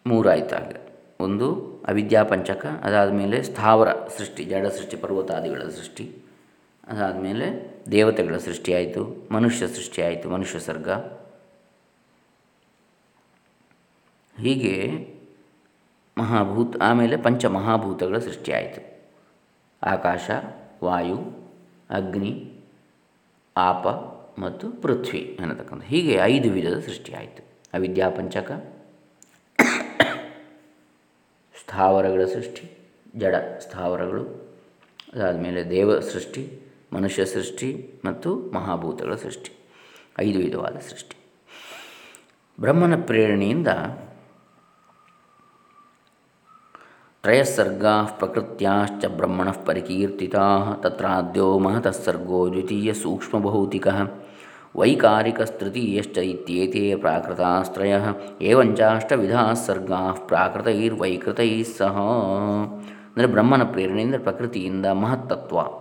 ಮೂರಾಯಿತಾಗ ಒಂದು ಅವಿದ್ಯಾಪಂಚಕ ಅದಾದ ಮೇಲೆ ಸ್ಥಾವರ ಸೃಷ್ಟಿ ಜಡ ಸೃಷ್ಟಿ ಪರ್ವತಾದಿಗಳ ಸೃಷ್ಟಿ, ಅದಾದಮೇಲೆ ದೇವತೆಗಳ ಸೃಷ್ಟಿಯಾಯಿತು, ಮನುಷ್ಯ ಸೃಷ್ಟಿಯಾಯಿತು, ಮನುಷ್ಯ ಸರ್ಗ ಹೀಗೆ ಮಹಾಭೂತ, ಆಮೇಲೆ ಪಂಚ ಮಹಾಭೂತಗಳ ಸೃಷ್ಟಿಯಾಯಿತು. ಆಕಾಶ, ವಾಯು, ಅಗ್ನಿ, ಆಪ ಮತ್ತು ಪೃಥ್ವಿ ಅನ್ನತಕ್ಕಂಥ ಹೀಗೆ ಐದು ವಿಧದ ಸೃಷ್ಟಿಯಾಯಿತು. ಅವಿದ್ಯಾಪಂಚಕ ಸ್ಥಾವರಗಳ ಸೃಷ್ಟಿ, ಜಡ ಸ್ಥಾವರಗಳು, ಅದಾದಮೇಲೆ ದೇವ ಸೃಷ್ಟಿ ಮನುಷ್ಯ ಸೃಷ್ಟಿ ಮತ್ತು ಮಹಾಭೂತಗಳ ಸೃಷ್ಟಿ. ಐದು ವಿಧವಾದ ಸೃಷ್ಟಿ. ಬ್ರಹ್ಮನ ಪ್ರೇರಣೆಯಿಂದ ತ್ರಯಸ್ಸರ್ಗಾ ಪ್ರಕೃತ್ಯಾಶ್ಚ ಬ್ರಹ್ಮಣ ಪರಿಕೀರ್ತಿತಾ ತತ್ರಾದ್ಯೋ ಮಹತಸ್ಸರ್ಗೋ ದ್ವಿತೀಯ ಸೂಕ್ಷ್ಮಭೌತಿಕ ವೈಕಾರಿಕಸ್ತೃತೀಯಶ್ಚ ಇತ್ಯೇತೆ ಪ್ರಾಕೃತಾಸ್ತ್ರಯ ಏವಂಚಾಷ್ಟವಿಧಾ ಸರ್ಗಾ ಪ್ರಾಕೃತೈರ್ವೈಕೃತೈ ಸಹ ಅಂದರೆ ಬ್ರಹ್ಮನ ಪ್ರೇರಣೆಯಿಂದ ಪ್ರಕೃತಿಯಿಂದ ಮಹತ್ತತ್ವ.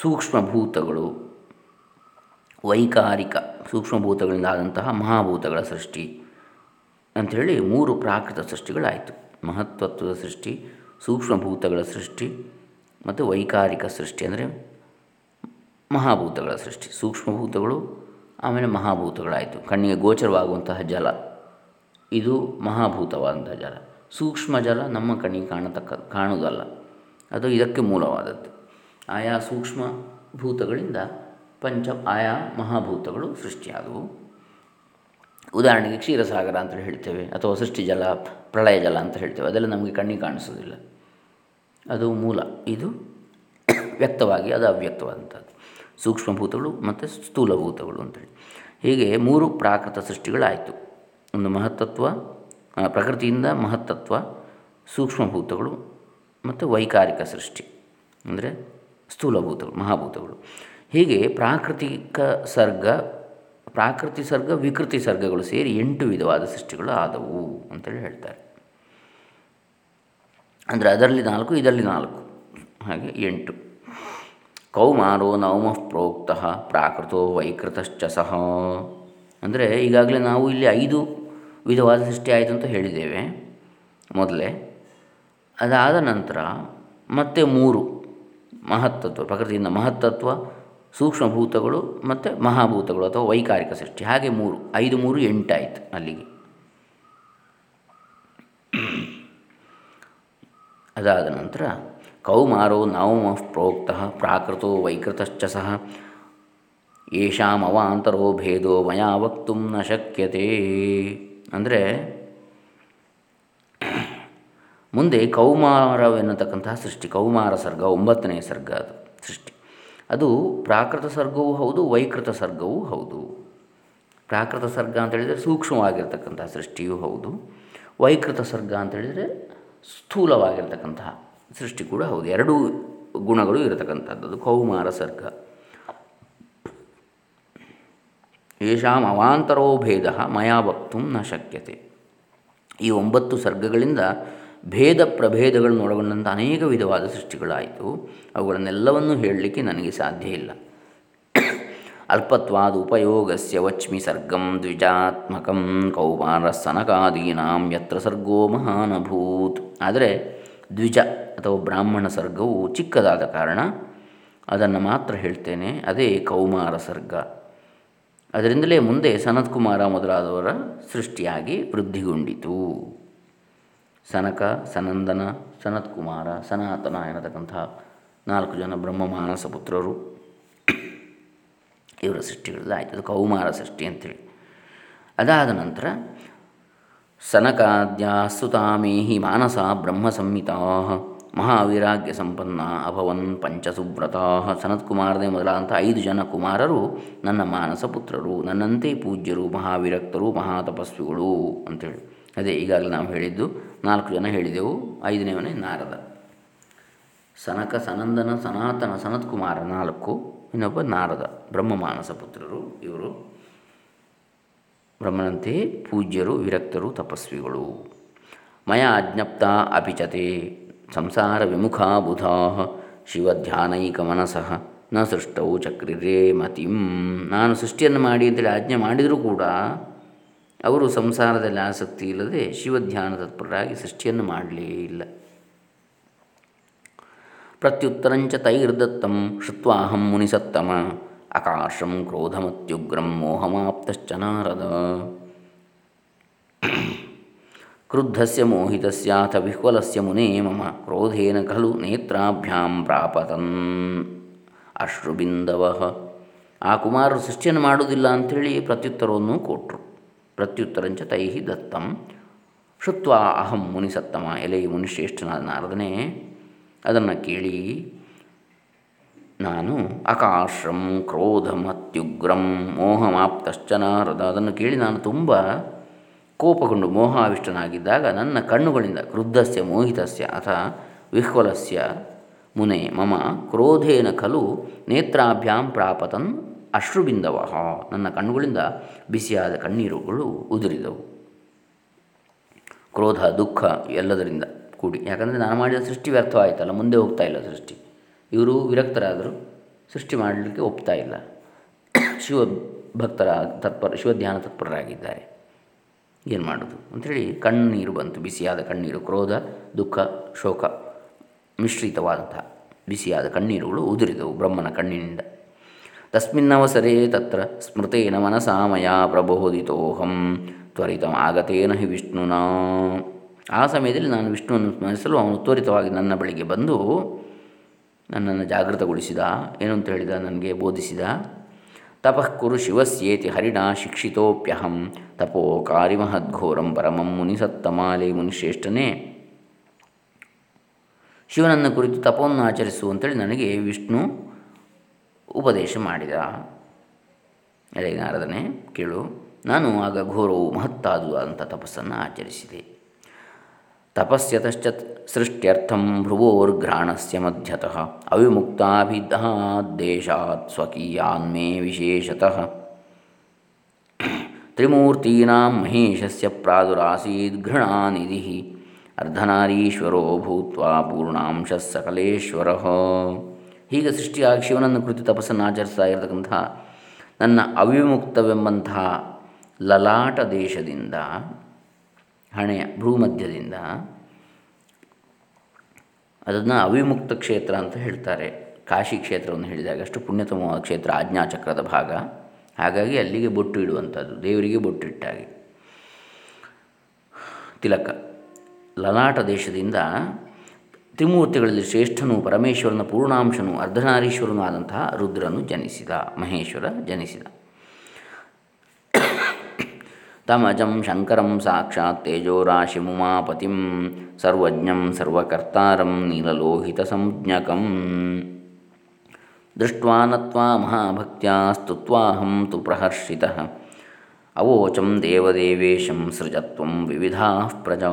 ಸೂಕ್ಷ್ಮಭೂತಗಳು, ವೈಕಾರಿಕ ಸೂಕ್ಷ್ಮಭೂತಗಳಿಂದ ಆದಂತಹ ಮಹಾಭೂತಗಳ ಸೃಷ್ಟಿ ಅಂಥೇಳಿ ಮೂರು ಪ್ರಾಕೃತ ಸೃಷ್ಟಿಗಳಾಯಿತು. ಮಹತ್ವತ್ವದ ಸೃಷ್ಟಿ, ಸೂಕ್ಷ್ಮಭೂತಗಳ ಸೃಷ್ಟಿ ಮತ್ತು ವೈಕಾರಿಕ ಸೃಷ್ಟಿ ಅಂದರೆ ಮಹಾಭೂತಗಳ ಸೃಷ್ಟಿ. ಸೂಕ್ಷ್ಮಭೂತಗಳು, ಆಮೇಲೆ ಮಹಾಭೂತಗಳಾಯಿತು. ಕಣ್ಣಿಗೆ ಗೋಚರವಾಗುವಂತಹ ಜಲ. ಇದು ಮಹಾಭೂತವಾದಂತಹ ಜಲ. ಸೂಕ್ಷ್ಮ ಜಲ ನಮ್ಮ ಕಣ್ಣಿಗೆ ಕಾಣತಕ್ಕ, ಕಾಣುವುದಲ್ಲ. ಅದು ಇದಕ್ಕೆ ಮೂಲವಾದದ್ದು. ಆಯಾ ಸೂಕ್ಷ್ಮ ಭೂತಗಳಿಂದ ಪಂಚ ಆಯಾ ಮಹಾಭೂತಗಳು ಸೃಷ್ಟಿಯಾದವು. ಉದಾಹರಣೆಗೆ ಕ್ಷೀರಸಾಗರ ಅಂತ ಹೇಳ್ತೇವೆ, ಅಥವಾ ಸೃಷ್ಟಿ ಜಲ ಪ್ರಳಯ ಜಲ ಅಂತ ಹೇಳ್ತೇವೆ. ಅದೆಲ್ಲ ನಮಗೆ ಕಣ್ಣಿಗೆ ಕಾಣಿಸೋದಿಲ್ಲ. ಅದು ಮೂಲ. ಇದು ವ್ಯಕ್ತವಾಗಿ ಅದು ಅವ್ಯಕ್ತವಾದಂಥದ್ದು. ಸೂಕ್ಷ್ಮಭೂತಗಳು ಮತ್ತು ಸ್ಥೂಲಭೂತಗಳು ಅಂತೇಳಿ ಹೀಗೆ ಮೂರು ಪ್ರಾಕೃತ ಸೃಷ್ಟಿಗಳಾಯಿತು. ಒಂದು ಮಹತ್ತತ್ವ ಪ್ರಕೃತಿಯಿಂದ ಮಹತ್ತತ್ವ, ಸೂಕ್ಷ್ಮಭೂತಗಳು ಮತ್ತು ವೈಕಾರಿಕ ಸೃಷ್ಟಿ. ಅಂದರೆ ಸ್ಥೂಲಭೂತಗಳು, ಮಹಾಭೂತಗಳು. ಹೀಗೆ ಪ್ರಾಕೃತಿಕ ಸರ್ಗ, ಪ್ರಾಕೃತಿ ಸರ್ಗ, ವಿಕೃತಿ ಸರ್ಗಗಳು ಸೇರಿ ಎಂಟು ವಿಧವಾದ ಸೃಷ್ಟಿಗಳು ಆದವು ಅಂತೇಳಿ ಹೇಳ್ತಾರೆ. ಅಂದರೆ ಅದರಲ್ಲಿ ನಾಲ್ಕು, ಇದರಲ್ಲಿ ನಾಲ್ಕು. ಹಾಗೆ ಎಂಟು. ಕೌಮಾರೋ ನವಮ ಪ್ರೋಕ್ತ ಪ್ರಾಕೃತೋ ವೈಕೃತಶ್ಚ ಸಹ. ಅಂದರೆ ಈಗಾಗಲೇ ನಾವು ಇಲ್ಲಿ ಐದು ವಿಧವಾದ ಸೃಷ್ಟಿ ಆಯಿತು ಅಂತ ಹೇಳಿದ್ದೇವೆ ಮೊದಲೇ. ಅದಾದ ನಂತರ ಮತ್ತೆ ಮೂರು. ಮಹತ್ತತ್ವ, ಪ್ರಕೃತಿಯಿಂದ ಮಹತ್ತತ್ವ, ಸೂಕ್ಷ್ಮಭೂತಗಳು ಮತ್ತು ಮಹಾಭೂತಗಳು ಅಥವಾ ವೈಕಾರಿಕ ಸೃಷ್ಟಿ. ಹಾಗೆ ಮೂರು, ಐದು, ಮೂರು ಎಂಟಾಯಿತು ಅಲ್ಲಿಗೆ. ಅದಾದ ನಂತರ, ಕೌಮಾರೋ ನವಮ ಪ್ರೋಕ್ತ ಪ್ರಾಕೃತೋ ವೈಕೃತಶ್ಚ ಸಹ. ಯಶಾಮವಾಂತರೋ ಭೇದೋ ಮಯಾ ವಕ್ತು ನ ಶಕ್ಯತೆ. ಅಂದರೆ ಮುಂದೆ ಕೌಮಾರವೆನ್ನತಕ್ಕಂತಹ ಸೃಷ್ಟಿ, ಕೌಮಾರ ಸರ್ಗ, ಒಂಬತ್ತನೇ ಸರ್ಗ ಅದು ಸೃಷ್ಟಿ. ಅದು ಪ್ರಾಕೃತ ಸರ್ಗವೂ ಹೌದು, ವೈಕೃತ ಸರ್ಗವೂ ಹೌದು. ಪ್ರಾಕೃತ ಸರ್ಗ ಅಂತ ಹೇಳಿದರೆ ಸೂಕ್ಷ್ಮವಾಗಿರ್ತಕ್ಕಂತಹ ಸೃಷ್ಟಿಯೂ ಹೌದು. ವೈಕೃತ ಸರ್ಗ ಅಂತ ಹೇಳಿದರೆ ಸ್ಥೂಲವಾಗಿರ್ತಕ್ಕಂತಹ ಸೃಷ್ಟಿ ಕೂಡ ಹೌದು. ಎರಡೂ ಗುಣಗಳು ಇರತಕ್ಕಂಥದ್ದು ಕೌಮಾರ ಸರ್ಗ. ಯಶಾಂ ಅವಾಂತರೋ ಭೇದ ಮಯಾ ವಕ್ತು ನ ಶಕ್ಯತೆ. ಈ ಒಂಬತ್ತು ಸರ್ಗಗಳಿಂದ ಭೇದ ಪ್ರಭೇದಗಳನ್ನು ಒಳಗೊಂಡಂಥ ಅನೇಕ ವಿಧವಾದ ಸೃಷ್ಟಿಗಳಾಯಿತು. ಅವುಗಳನ್ನೆಲ್ಲವನ್ನೂ ಹೇಳಲಿಕ್ಕೆ ನನಗೆ ಸಾಧ್ಯ ಇಲ್ಲ. ಅಲ್ಪತ್ವಾದ ಉಪಯೋಗಸ್ಯ ವಚ್ಮಿ ಸರ್ಗಂ ದ್ವಿಜಾತ್ಮಕಂ ಕೌಮಾರ ಸನಕಾದೀನಾಂ ಯತ್ರ ಸರ್ಗೋ ಮಹಾನಭೂತ್. ಆದರೆ ದ್ವಿಜ ಅಥವಾ ಬ್ರಾಹ್ಮಣ ಸರ್ಗವು ಚಿಕ್ಕದಾದ ಕಾರಣ ಅದನ್ನು ಮಾತ್ರ ಹೇಳ್ತೇನೆ, ಅದೇ ಕೌಮಾರ ಸರ್ಗ. ಅದರಿಂದಲೇ ಮುಂದೆ ಸನತ್ಕುಮಾರ ಮೊದಲಾದವರ ಸೃಷ್ಟಿಯಾಗಿ ವೃದ್ಧಿಗೊಂಡಿತು. ಸನಕ, ಸನಂದನ, ಸನತ್ಕುಮಾರ, ಸನಾತನ ಎನ್ನತಕ್ಕಂತಹ ನಾಲ್ಕು ಜನ ಬ್ರಹ್ಮ ಮಾನಸ ಪುತ್ರರು ಇವರ ಸೃಷ್ಟಿಗಳಲ್ಲಿ ಆಯಿತು. ಅದು ಕೌಮಾರ ಸೃಷ್ಟಿ ಅಂತೇಳಿ. ಅದಾದ ನಂತರ ಸನಕಾದ್ಯಾಸುತಾಮೇಹಿ ಮಾನಸ ಬ್ರಹ್ಮ ಸಂಹಿತಾ ಮಹಾವೀರಾಗ್ಯ ಸಂಪನ್ನ ಅಭವನ್ ಪಂಚಸುವ್ರತಾ ಸನತ್ಕುಮಾರನೇ ಮೊದಲಾದಂಥ ಐದು ಜನ ಕುಮಾರರು ನನ್ನ ಮಾನಸ ಪುತ್ರರು, ನನ್ನಂತೆ ಪೂಜ್ಯರು, ಮಹಾವಿರಕ್ತರು, ಮಹಾತಪಸ್ವಿಗಳು ಅಂತೇಳಿ. ಅದೇ ಈಗಾಗಲೇ ನಾವು ಹೇಳಿದ್ದು ನಾಲ್ಕು ಜನ ಹೇಳಿದೆವು ಐದನೇವನೇ ನಾರದ. ಸನಕ ಸನಂದನ ಸನಾತನ ಸನತ್ಕುಮಾರ ನಾಲ್ಕು, ಇನ್ನೊಬ್ಬ ನಾರದ ಬ್ರಹ್ಮ ಮಾನಸ ಪುತ್ರರು ಇವರು. ಬ್ರಹ್ಮನಂತೆ ಪೂಜ್ಯರು, ವಿರಕ್ತರು, ತಪಸ್ವಿಗಳು. ಮಯ ಅಜ್ಞಪ್ತ ಅಪಿಚತೆ ಸಂಸಾರ ವಿಮುಖಾ ಬುಧಾ ಶಿವಧ್ಯಾನೈಕ ಮನಸಃ, ನ ಸೃಷ್ಟವು ಚಕ್ರಿರೇ ಮತಿಂ ನಾನು ಸೃಷ್ಟಿಯನ್ನು ಮಾಡಿ ಅಂತೇಳಿ ಆಜ್ಞೆ ಮಾಡಿದರೂ ಕೂಡ ಅವರು ಸಂಸಾರದಲ್ಲಿ ಆಸಕ್ತಿ ಇಲ್ಲದೆ ಶಿವಧ್ಯಾನ ತತ್ಪರರಾಗಿ ಸೃಷ್ಟಿಯನ್ನು ಮಾಡಲೇ ಇಲ್ಲ. ಪ್ರತ್ಯುತ್ತರಂಚ ತೈರ್ದತ್ತಂ ಶುತ್ವಾಹಂ ಮುನಿಸತ್ತಮ ಅಕಾಶಂ ಕ್ರೋಧಮತ್ಯುಗ್ರಂ ಮೋಹಮಾಪ್ತಶ್ಚ ನಾರದ. ಕ್ರುದ್ಧಸ್ಯ ಮೋಹಿತಸ್ಯಾಥ ವಿಹ್ವಲಸ್ಯ ಮುನೇ ಮಮ, ಕ್ರೋಧೇನ ಖಲು ನೇತ್ರಾಭ್ಯಾಂ ಪ್ರಾಪತನ್ ಅಶ್ರುಬಿಂದವ, ಆ ಕುಮಾರರು ಸೃಷ್ಟಿಯನ್ನು ಮಾಡುವುದಿಲ್ಲ ಅಂಥೇಳಿ ಪ್ರತ್ಯುತ್ತರವನ್ನು ಕೊಟ್ಟರು ಪ್ರತ್ಯುತ್ತರಂಚ ತೈ ದತ್ತಂ. ಶುತ್ವ ಅಹಂ ಮುನಿಸತ್ತಮ ಎಲೆ ಮುನಿಶ್ರೇಷ್ಠನಾದ ನಾರದನೇ, ಅದನ್ನು ಕೇಳಿ, ನಾನು ಅಕಾಶ್ರಂ ಕ್ರೋಧಮತ್ಯುಗ್ರಂ ಮೋಹಮಾಪ್ತಶ್ಚ ನಾರದ. ಅದನ್ನು ಕೇಳಿ ನಾನು ತುಂಬ ಕೋಪಗೊಂಡು ಮೋಹಾವಿಷ್ಟನಾಗಿದ್ದಾಗ ನನ್ನ ಕಣ್ಣುಗಳಿಂದ ಕ್ರುದ್ಧಸ್ಯ, ಮೋಹಿತಸ್ಯ, ಅಥ ವಿಹ್ವಲಸ್ಯ ಮುನೆ ಮಮ ಕ್ರೋಧೇನ ಖಲು ನೇತ್ರಾಭ್ಯಾಂ ಪ್ರಾಪತನ್ ಅಶ್ರುಬಿಂದವ ನನ್ನ ಕಣ್ಣುಗಳಿಂದ ಬಿಸಿಯಾದ ಕಣ್ಣೀರುಗಳು ಉದುರಿದವು. ಕ್ರೋಧ, ದುಃಖ ಎಲ್ಲದರಿಂದ ಕೂಡಿ. ಯಾಕಂದರೆ ನಾನು ಮಾಡಿದ ಸೃಷ್ಟಿ ವ್ಯರ್ಥವಾಯಿತಲ್ಲ, ಮುಂದೆ ಹೋಗ್ತಾ ಇಲ್ಲ ಸೃಷ್ಟಿ. ಇವರು ವಿರಕ್ತರಾದರೂ, ಸೃಷ್ಟಿ ಮಾಡಲಿಕ್ಕೆ ಒಪ್ತಾ ಇಲ್ಲ. ಶಿವ ಭಕ್ತರ ತತ್ಪರ ಶಿವಧ್ಯಾನ ತತ್ಪರರಾಗಿದ್ದಾರೆ. ಏನು ಮಾಡೋದು? ಅಂಥೇಳಿ ಕಣ್ಣೀರು ಬಂತು, ಬಿಸಿಯಾದ ಕಣ್ಣೀರು, ಕ್ರೋಧ, ದುಃಖ, ಶೋಕ, ಮಿಶ್ರಿತವಾದಂತಹ ಬಿಸಿಯಾದ ಕಣ್ಣೀರುಗಳು ಉದುರಿದವು ಬ್ರಹ್ಮನ ಕಣ್ಣಿನಿಂದ. ತಸ್ಮಿನ್ನವಸರೆ ತತ್ರ ಸ್ಮೃತೇನ ಮನಸಾ ಮಯ ಪ್ರಬೋಧಿತೋಹಂ ತ್ವರಿತ ಆಗತೇನ ಹಿ ವಿಷ್ಣುನಾ ಆ ಸಮಯದಲ್ಲಿ ನಾನು ವಿಷ್ಣುವನ್ನು ಸ್ಮರಿಸಲು ಅವನು ತ್ವರಿತವಾಗಿ ನನ್ನ ಬಳಿಗೆ ಬಂದು ನನ್ನನ್ನು ಜಾಗೃತಗೊಳಿಸಿದ ಏನು ಅಂತ ಹೇಳಿದ ನನಗೆ ಬೋಧಿಸಿದ, ತಪಃ ಕುರು ಶಿವಸ್ಯೇತಿ ಹರಿಣ ಶಿಕ್ಷಿತೋಪ್ಯಹಂ, ತಪೋ ಕಾರ್ಯಮಹದ್ಘೋರಂ ಪರಮಂ ಮುನಿಸತ್ತಮಾಲೆ ಮುನಿಶ್ರೇಷ್ಠನೇ. ಶಿವನನ್ನು ಕುರಿತು ತಪವನ್ನು ಆಚರಿಸು ಅಂತೇಳಿ ನನಗೆ ವಿಷ್ಣು ಉಪದೇಶ ಮಾಡಿದ. ಅದೇ ನಾರದನೆ ಕೇಳು. ನಾನು ಆಗ ಘೋರವು ಮಹತ್ತಾದುದಂಥ ತಪಸ್ಸನ್ನು ಆಚರಿಸಿದೆ. ತಪಸ್ಯತಶ್ಚ ಸೃಷ್ಟ್ಯರ್ಥಂ ಭ್ರುವೋರ್ಘ್ರಾಣಸ್ಯ ಮಧ್ಯತಃ ಅವಿಮುಕ್ತಾಭಿದೇಶಾತ್ ಸ್ವಕೀಯಾನ್ಮೇ ವಿಶೇಷತಃ. ತ್ರಿಮೂರ್ತೀನಾಂ ಮಹೇಶಸ್ಯ ಪ್ರಾದುರಾಸೀದ್ ಘೃಣಾನಿಧಿ. ಅರ್ಧನಾರೀಶ್ವರೋ ಭೂತ್ವಾ ಪೂರ್ಣಾಂಶ ಸಕಲೇಶ್ವರ. ಹೀಗೆ ಸೃಷ್ಟಿಯಾಗಿ ಶಿವನನ್ನು ಕುರಿತು ತಪಸ್ಸನ್ನು ಆಚರಿಸ್ತಾ ಇರತಕ್ಕಂತಹ ನನ್ನ ಅವಿಮುಕ್ತವೆಂಬಂತಹ ಲಲಾಟ ದೇಶದಿಂದ, ಹಣೆಯ ಭ್ರೂಮಧ್ಯದಿಂದ ಅದನ್ನು ಅವಿಮುಕ್ತ ಕ್ಷೇತ್ರ ಅಂತ ಹೇಳ್ತಾರೆ. ಕಾಶಿ ಕ್ಷೇತ್ರವನ್ನು ಹೇಳಿದಾಗ ಅಷ್ಟು ಪುಣ್ಯತಮವಾದ ಕ್ಷೇತ್ರ, ಆಜ್ಞಾಚಕ್ರದ ಭಾಗ. ಹಾಗಾಗಿ ಅಲ್ಲಿಗೆ ಬೊಟ್ಟು ಇಡುವಂಥದ್ದು, ದೇವರಿಗೆ ಬೊಟ್ಟಿಟ್ಟಾಗಿ. ತಿಲಕ, ಲಲಾಟ ದೇಶದಿಂದ ತ್ರಿಮೂರ್ತಿಗಳಲ್ಲಿ ಶ್ರೇಷ್ಠನೂ ಪರಮೇಶ್ವರನ ಪೂರ್ಣಾಂಶನೂ ಅರ್ಧನಾರೀಶ್ವರನೂ ಆದಂತಹ ರುದ್ರನು ಜನಿಸಿದ, ಮಹೇಶ್ವರ ಜನಿಸಿದ. ತಮಜಂ ಶಂಕರಂ ಸಾಕ್ಷಾತ್ ತೇಜೋರಾಶಿ ಮುಮಾಪತಿಂ ಸರ್ವಜ್ಞಂ ಸರ್ವಕರ್ತಾರಂ ನೀಲಲೋಹಿತ ಸಂಜ್ಞಕಂ. ದೃಷ್ಟ್ವಾ ನತ್ವಾ ಮಹಾಭಕ್ತ್ಯಾ ಸ್ತುತ್ವಾಹಂ ತು ಪ್ರಹರ್ಷಿತಃ. ಅವೋಚಂ ದೇವದೇವೇಶಂ ಸೃಜತ್ವಂ ವಿವಿಧಾ ಪ್ರಜಾ.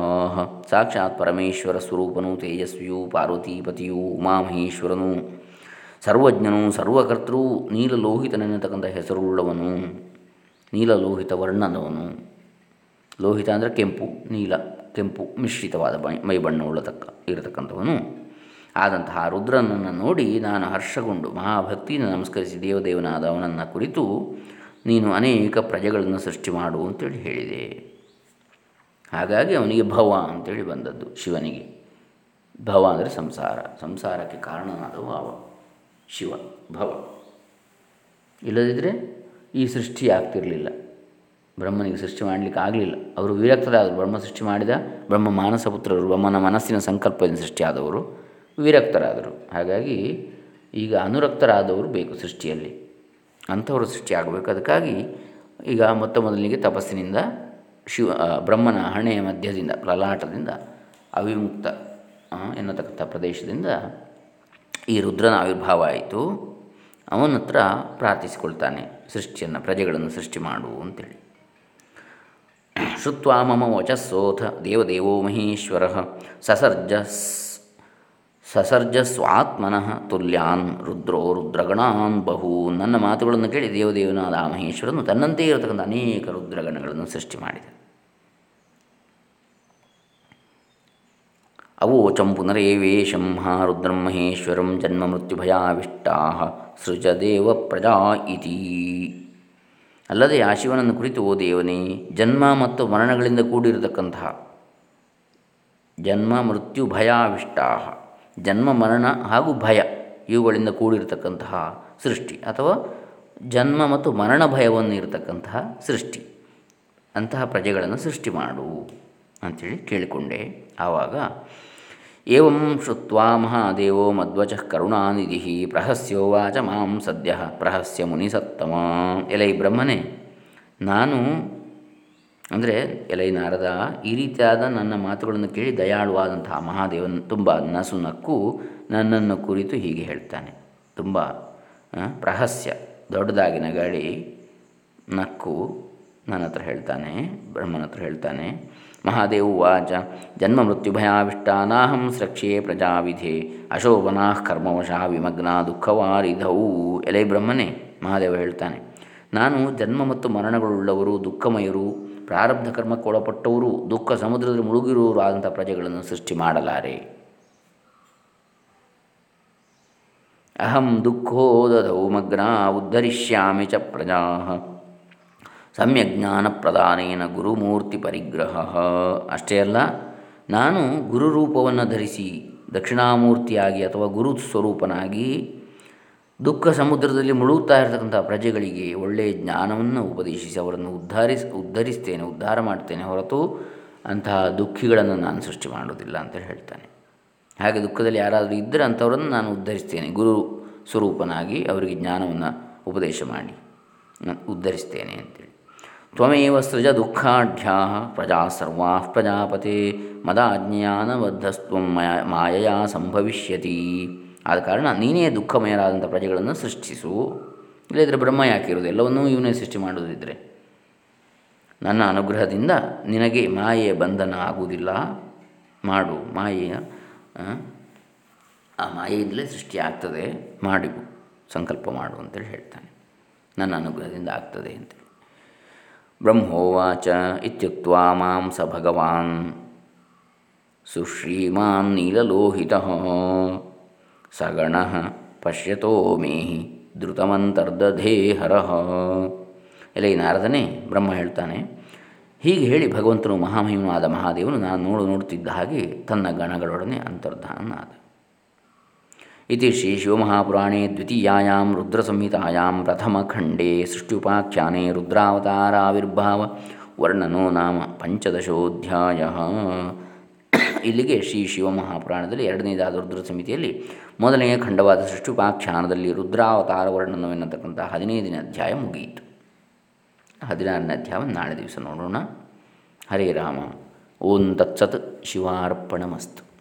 ಸಾಕ್ಷಾತ್ ಪರಮೇಶ್ವರ ಸ್ವರೂಪನು, ತೇಜಸ್ವಿಯು, ಪಾರ್ವತೀಪತಿಯು, ಉಮಾಮಹೇಶ್ವರನು. ಸರ್ವಜ್ಞನು, ಸರ್ವಕರ್ತೃ, ನೀಲಲೋಹಿತನೆನ್ನತಕ್ಕಂಥ ಹೆಸರುಳ್ಳವನು ನೀಲಲೋಹಿತ ವರ್ಣನವನು ಲೋಹಿತ ಅಂದರೆ ಕೆಂಪು, ನೀಲ, ಕೆಂಪು, ಮಿಶ್ರಿತವಾದ ಮೈ ಮೈ ಬಣ್ಣವುಳ್ಳತಕ್ಕ ಇರತಕ್ಕಂಥವನು. ಆದಂತಹ ರುದ್ರನನ್ನು ನೋಡಿ ನಾನು ಹರ್ಷಗೊಂಡು ಮಹಾಭಕ್ತಿಯನ್ನು ನಮಸ್ಕರಿಸಿ ದೇವದೇವನಾದ ಅವನನ್ನು ಕುರಿತು ನೀನು ಅನೇಕ ಪ್ರಜೆಗಳನ್ನು ಸೃಷ್ಟಿ ಮಾಡು ಅಂತೇಳಿ ಹೇಳಿದೆ. ಹಾಗಾಗಿ ಅವನಿಗೆ ಭವ ಅಂತೇಳಿ ಬಂದದ್ದು ಶಿವನಿಗೆ. ಭವ ಅಂದರೆ ಸಂಸಾರ. ಸಂಸಾರಕ್ಕೆ ಕಾರಣನಾದವು ಅವ. ಶಿವ, ಭವ. ಇಲ್ಲದಿದ್ದರೆ ಈ ಸೃಷ್ಟಿ ಆಗ್ತಿರಲಿಲ್ಲ. ಬ್ರಹ್ಮನಿಗೆ ಸೃಷ್ಟಿ ಮಾಡಲಿಕ್ಕೆ ಆಗಲಿಲ್ಲ. ಅವರು ವಿರಕ್ತರಾದರು. ಬ್ರಹ್ಮ ಸೃಷ್ಟಿ ಮಾಡಿದ, ಬ್ರಹ್ಮ ಮಾನಸ ಪುತ್ರರು ಬ್ರಹ್ಮನ ಮನಸ್ಸಿನ ಸಂಕಲ್ಪದಿಂದ ಸೃಷ್ಟಿಯಾದವರು ವಿರಕ್ತರಾದರು. ಹಾಗಾಗಿ ಈಗ ಅನುರಕ್ತರಾದವರು ಬೇಕು ಸೃಷ್ಟಿಯಲ್ಲಿ. ಅಂಥವರು ಸೃಷ್ಟಿಯಾಗಬೇಕು. ಅದಕ್ಕಾಗಿ ಈಗ ಮೊತ್ತ ಮೊದಲಿಗೆ ತಪಸ್ಸಿನಿಂದ ಶಿವ ಬ್ರಹ್ಮನ ಹಣೆಯ ಮಧ್ಯದಿಂದ ಲಲಾಟದಿಂದ ಅವಿಮುಕ್ತ ಎನ್ನತಕ್ಕಂಥ ಪ್ರದೇಶದಿಂದ ಈ ರುದ್ರನ ಆವಿರ್ಭಾವ ಆಯಿತು. ಅವನ ಹತ್ರ ಪ್ರಾರ್ಥಿಸಿಕೊಳ್ತಾನೆ, ಸೃಷ್ಟಿಯನ್ನು, ಪ್ರಜೆಗಳನ್ನು ಸೃಷ್ಟಿ ಮಾಡು ಅಂತೇಳಿ. ಶ್ರುತ್ವಾ ಮಮ ವಚಸ್ಸೋಥ ದೇವದೇವೋ ಮಹೇಶ್ವರ ಸಸರ್ಜ ಸಸರ್ಜ ಸ್ವಾತ್ಮನಃ ತುಲ್ಯಾನ್ ರುದ್ರೋ ರುದ್ರಗಣಾನ್ ಬಹು. ನನ್ನ ಮಾತುಗಳನ್ನು ಕೇಳಿ ದೇವದೇವನಾದ ಆ ಮಹೇಶ್ವರನು ತನ್ನಂತೆಯೇ ಇರತಕ್ಕಂಥ ಅನೇಕ ರುದ್ರಗಣಗಳನ್ನು ಸೃಷ್ಟಿ ಮಾಡಿದ. ಅವೋಚಂ ಪುನರೇವೇಶಂ ಹಾ ರುದ್ರಂ ಮಹೇಶ್ವರಂ ಜನ್ಮ ಮೃತ್ಯುಭಯಾವಿಷ್ಟಾ ಸೃಜದೇವ ಪ್ರಜಾ ಇತಿ. ಅಲ್ಲದೆ ಆ ಶಿವನನ್ನು ಕುರಿತು ಓ ದೇವನೇ, ಜನ್ಮ ಮತ್ತು ಮರಣಗಳಿಂದ ಕೂಡಿರತಕ್ಕಂತಹ ಜನ್ಮ ಮೃತ್ಯು ಭಯಾವಿಷ್ಟಾ ಜನ್ಮ, ಮರಣ ಹಾಗೂ ಭಯ ಇವುಗಳಿಂದ ಕೂಡಿರತಕ್ಕಂತಹ ಸೃಷ್ಟಿ ಅಥವಾ ಜನ್ಮ ಮತ್ತು ಮರಣ ಭಯವನ್ನು ಇರತಕ್ಕಂತಹ ಸೃಷ್ಟಿ. ಅಂತಹ ಪ್ರಜೆಗಳನ್ನು ಸೃಷ್ಟಿ ಮಾಡು ಅಂಥೇಳಿ ಕೇಳಿಕೊಂಡೆ. ಆವಾಗ ಏವಂ ಶ್ರುತ್ವಾ ಮಹಾದೇವೋ ಮಧ್ವಜ ಕರುಣಾನಿಧಿ ಪ್ರಹಸ್ಯೋವಾಚ ಮಾಂ ಸದ್ಯ ಪ್ರಹಸ್ಯ ಮುನಿಸತ್ತಮ ಎಲೈ ಬ್ರಹ್ಮನೇ, ನಾನು ಅಂದರೆ ಎಲೈ ನಾರದ ಈ ರೀತಿಯಾದ ನನ್ನ ಮಾತುಗಳನ್ನು ಕೇಳಿ ದಯಾಳುವಾದಂತಹ ಮಹಾದೇವನ ತುಂಬ ನಸು ನಕ್ಕು ನನ್ನನ್ನು ಕುರಿತು ಹೀಗೆ ಹೇಳ್ತಾನೆ. ತುಂಬ ಪ್ರಹಸ್ಯ, ದೊಡ್ಡದಾಗಿ ನಗಾಡಿ ನಕ್ಕು ನನ್ನ ಹತ್ರ ಹೇಳ್ತಾನೆ, ಬ್ರಹ್ಮನ ಹತ್ರ ಹೇಳ್ತಾನೆ, ಮಹಾದೇವ ವಾಚ ಜನ್ಮ ಮೃತ್ಯು ಭಯಾವಿಷ್ಟಾನಾಹಂ ಸ್ರಕ್ಷ್ಯೆ ಪ್ರಜಾವಿಧೆ, ಅಶೋಭನಾ ಕರ್ಮವಶ ವಿಮಗ್ನ ದುಃಖವಾರಿಧವು ಎಲೆ ಬ್ರಹ್ಮನೇ, ಮಹಾದೇವ ಹೇಳ್ತಾನೆ, ನಾನು ಜನ್ಮ ಮತ್ತು ಮರಣಗಳುಳ್ಳವರು ದುಃಖಮಯರು ಪ್ರಾರಬ್ಧ ಕರ್ಮಕ್ಕೆ ಒಳಪಟ್ಟವರು, ದುಃಖ ಸಮುದ್ರದಲ್ಲಿ ಮುಳುಗಿರುವವರು ಆದಂಥ ಪ್ರಜೆಗಳನ್ನು ಸೃಷ್ಟಿ ಮಾಡಲಾರೆ. ಅಹಂ ದುಃಖೋದಧೌ ಮಗ್ನ ಉದ್ಧರಿಷ್ಯಾಮಿ ಚ ಪ್ರಜಾ. ಸಮ್ಯಜ್ಞಾನ ಪ್ರದಾನೇನ ಗುರುಮೂರ್ತಿ ಪರಿಗ್ರಹ. ಅಷ್ಟೇ ಅಲ್ಲ, ನಾನು ಗುರುರೂಪವನ್ನು ಧರಿಸಿ ದಕ್ಷಿಣಾಮೂರ್ತಿಯಾಗಿ ಅಥವಾ ಗುರು ಸ್ವರೂಪನಾಗಿ ದುಃಖ ಸಮುದ್ರದಲ್ಲಿ ಮುಳುಗುತ್ತಾ ಇರತಕ್ಕಂಥ ಪ್ರಜೆಗಳಿಗೆ ಒಳ್ಳೆಯ ಜ್ಞಾನವನ್ನು ಉಪದೇಶಿಸಿ ಅವರನ್ನು ಉದ್ಧಾರಿಸ್ ಉದ್ಧರಿಸ್ತೇನೆ, ಉದ್ಧಾರ ಮಾಡ್ತೇನೆ ಹೊರತು ಅಂತಹ ದುಃಖಿಗಳನ್ನು ನಾನು ಸೃಷ್ಟಿ ಮಾಡೋದಿಲ್ಲ ಅಂತ ಹೇಳ್ತಾನೆ. ಹಾಗೆ ದುಃಖದಲ್ಲಿ ಯಾರಾದರೂ ಇದ್ದರೆ ಅಂಥವರನ್ನು ನಾನು ಉದ್ಧರಿಸ್ತೇನೆ. ಗುರು ಸ್ವರೂಪನಾಗಿ ಅವರಿಗೆ ಜ್ಞಾನವನ್ನು ಉಪದೇಶ ಮಾಡಿ ಉದ್ಧರಿಸ್ತೇನೆ ಅಂತೇಳಿ. ತ್ವಮೇವ ಸೃಜ ದುಃಖಾಢ್ಯಾ ಪ್ರಜಾ ಸರ್ವಾ ಪ್ರಜಾಪತೆ ಮದಾಜ್ಞಾನಬದ್ಧಸ್ತ್ವ ಮಾಯಯಾ ಸಂಭವಿಷ್ಯತಿ. ಆದ ಕಾರಣ ನೀನೇ ದುಃಖಮಯರಾದಂಥ ಪ್ರಜೆಗಳನ್ನು ಸೃಷ್ಟಿಸು. ಇಲ್ಲದಿದ್ದರೆ ಬ್ರಹ್ಮ ಯಾಕಿರೋದು ಎಲ್ಲವನ್ನೂ ಇವನೇ ಸೃಷ್ಟಿ ಮಾಡೋದಿದ್ದರೆ ನನ್ನ ಅನುಗ್ರಹದಿಂದ ನಿನಗೆ ಮಾಯೆಯ ಬಂಧನ ಆಗುವುದಿಲ್ಲ. ಮಾಡು. ಮಾಯೆಯ, ಆ ಮಾಯೆಯಿಂದಲೇ ಸೃಷ್ಟಿ ಆಗ್ತದೆ. ಮಾಡಿ ಸಂಕಲ್ಪ ಮಾಡು ಅಂತೇಳಿ ಹೇಳ್ತಾನೆ. ನನ್ನ ಅನುಗ್ರಹದಿಂದ ಆಗ್ತದೆ ಅಂತೇಳಿ. ಬ್ರಹ್ಮೋವಾಚ ಇತ್ಯುಕ್ತ ಮಾಂ ಸ ಭಗವಾನ್. ಸುಶ್ರೀಮಾನ್ ನೀಲಲೋಹಿತ. ಸಗಣ ಪಶ್ಯತೋ ಮೇಹಿ ಧೃತಮಂತರ್ಧೇ ಹರಹ ಎಲೆ ನಾರದನೇ ಬ್ರಹ್ಮ ಹೇಳ್ತಾನೆ, ಹೀಗೆ ಹೇಳಿ ಭಗವಂತನು ಮಹಾಮಹಿಮನಾದ ಮಹಾದೇವನು ನಾನು ನೋಡು ನೋಡುತ್ತಿದ್ದ ಹಾಗೆ ತನ್ನ ಗಣಗಳೊಡನೆ ಅಂತರ್ಧಾನನಾದ ಇತಿ ಶ್ರೀ ಶಿವಮಹಾಪುರಾಣೇ ದ್ವಿತೀಯಾಯಾಂ ರುದ್ರಸಂಹಿತಾಯಾಂ ಪ್ರಥಮಖಂಡೇ ಸೃಷ್ಟ್ಯುಪಾಖ್ಯಾನೆ ರುದ್ರಾವತಾರಾವಿರ್ಭಾವ ವರ್ಣನೋ ನಾಮ ಪಂಚದಶೋಧ್ಯಾಯ. ಇಲ್ಲಿಗೆ ಶ್ರೀ ಶಿವಮಹಾಪುರಾಣದಲ್ಲಿ ಎರಡನೇದಾದ ರುದ್ರ ಸಮಿತಿಯಲ್ಲಿ ಮೊದಲನೆಯ ಖಂಡವಾದ ಸೃಷ್ಟಿಪಾಖ್ಯಾನದಲ್ಲಿ ರುದ್ರಾವತಾರ ವರ್ಣನವೆನ್ನತಕ್ಕಂಥ ಹದಿನೈದನೇ ಅಧ್ಯಾಯ ಮುಗಿಯಿತು. ಹದಿನಾರನೇ ಅಧ್ಯಾಯವನ್ನು ನಾಳೆ ದಿವಸ ನೋಡೋಣ. ಹರೇ ರಾಮ. ಓಂ ತತ್ಸತ್. ಶಿವಾರ್ಪಣಮಸ್ತು.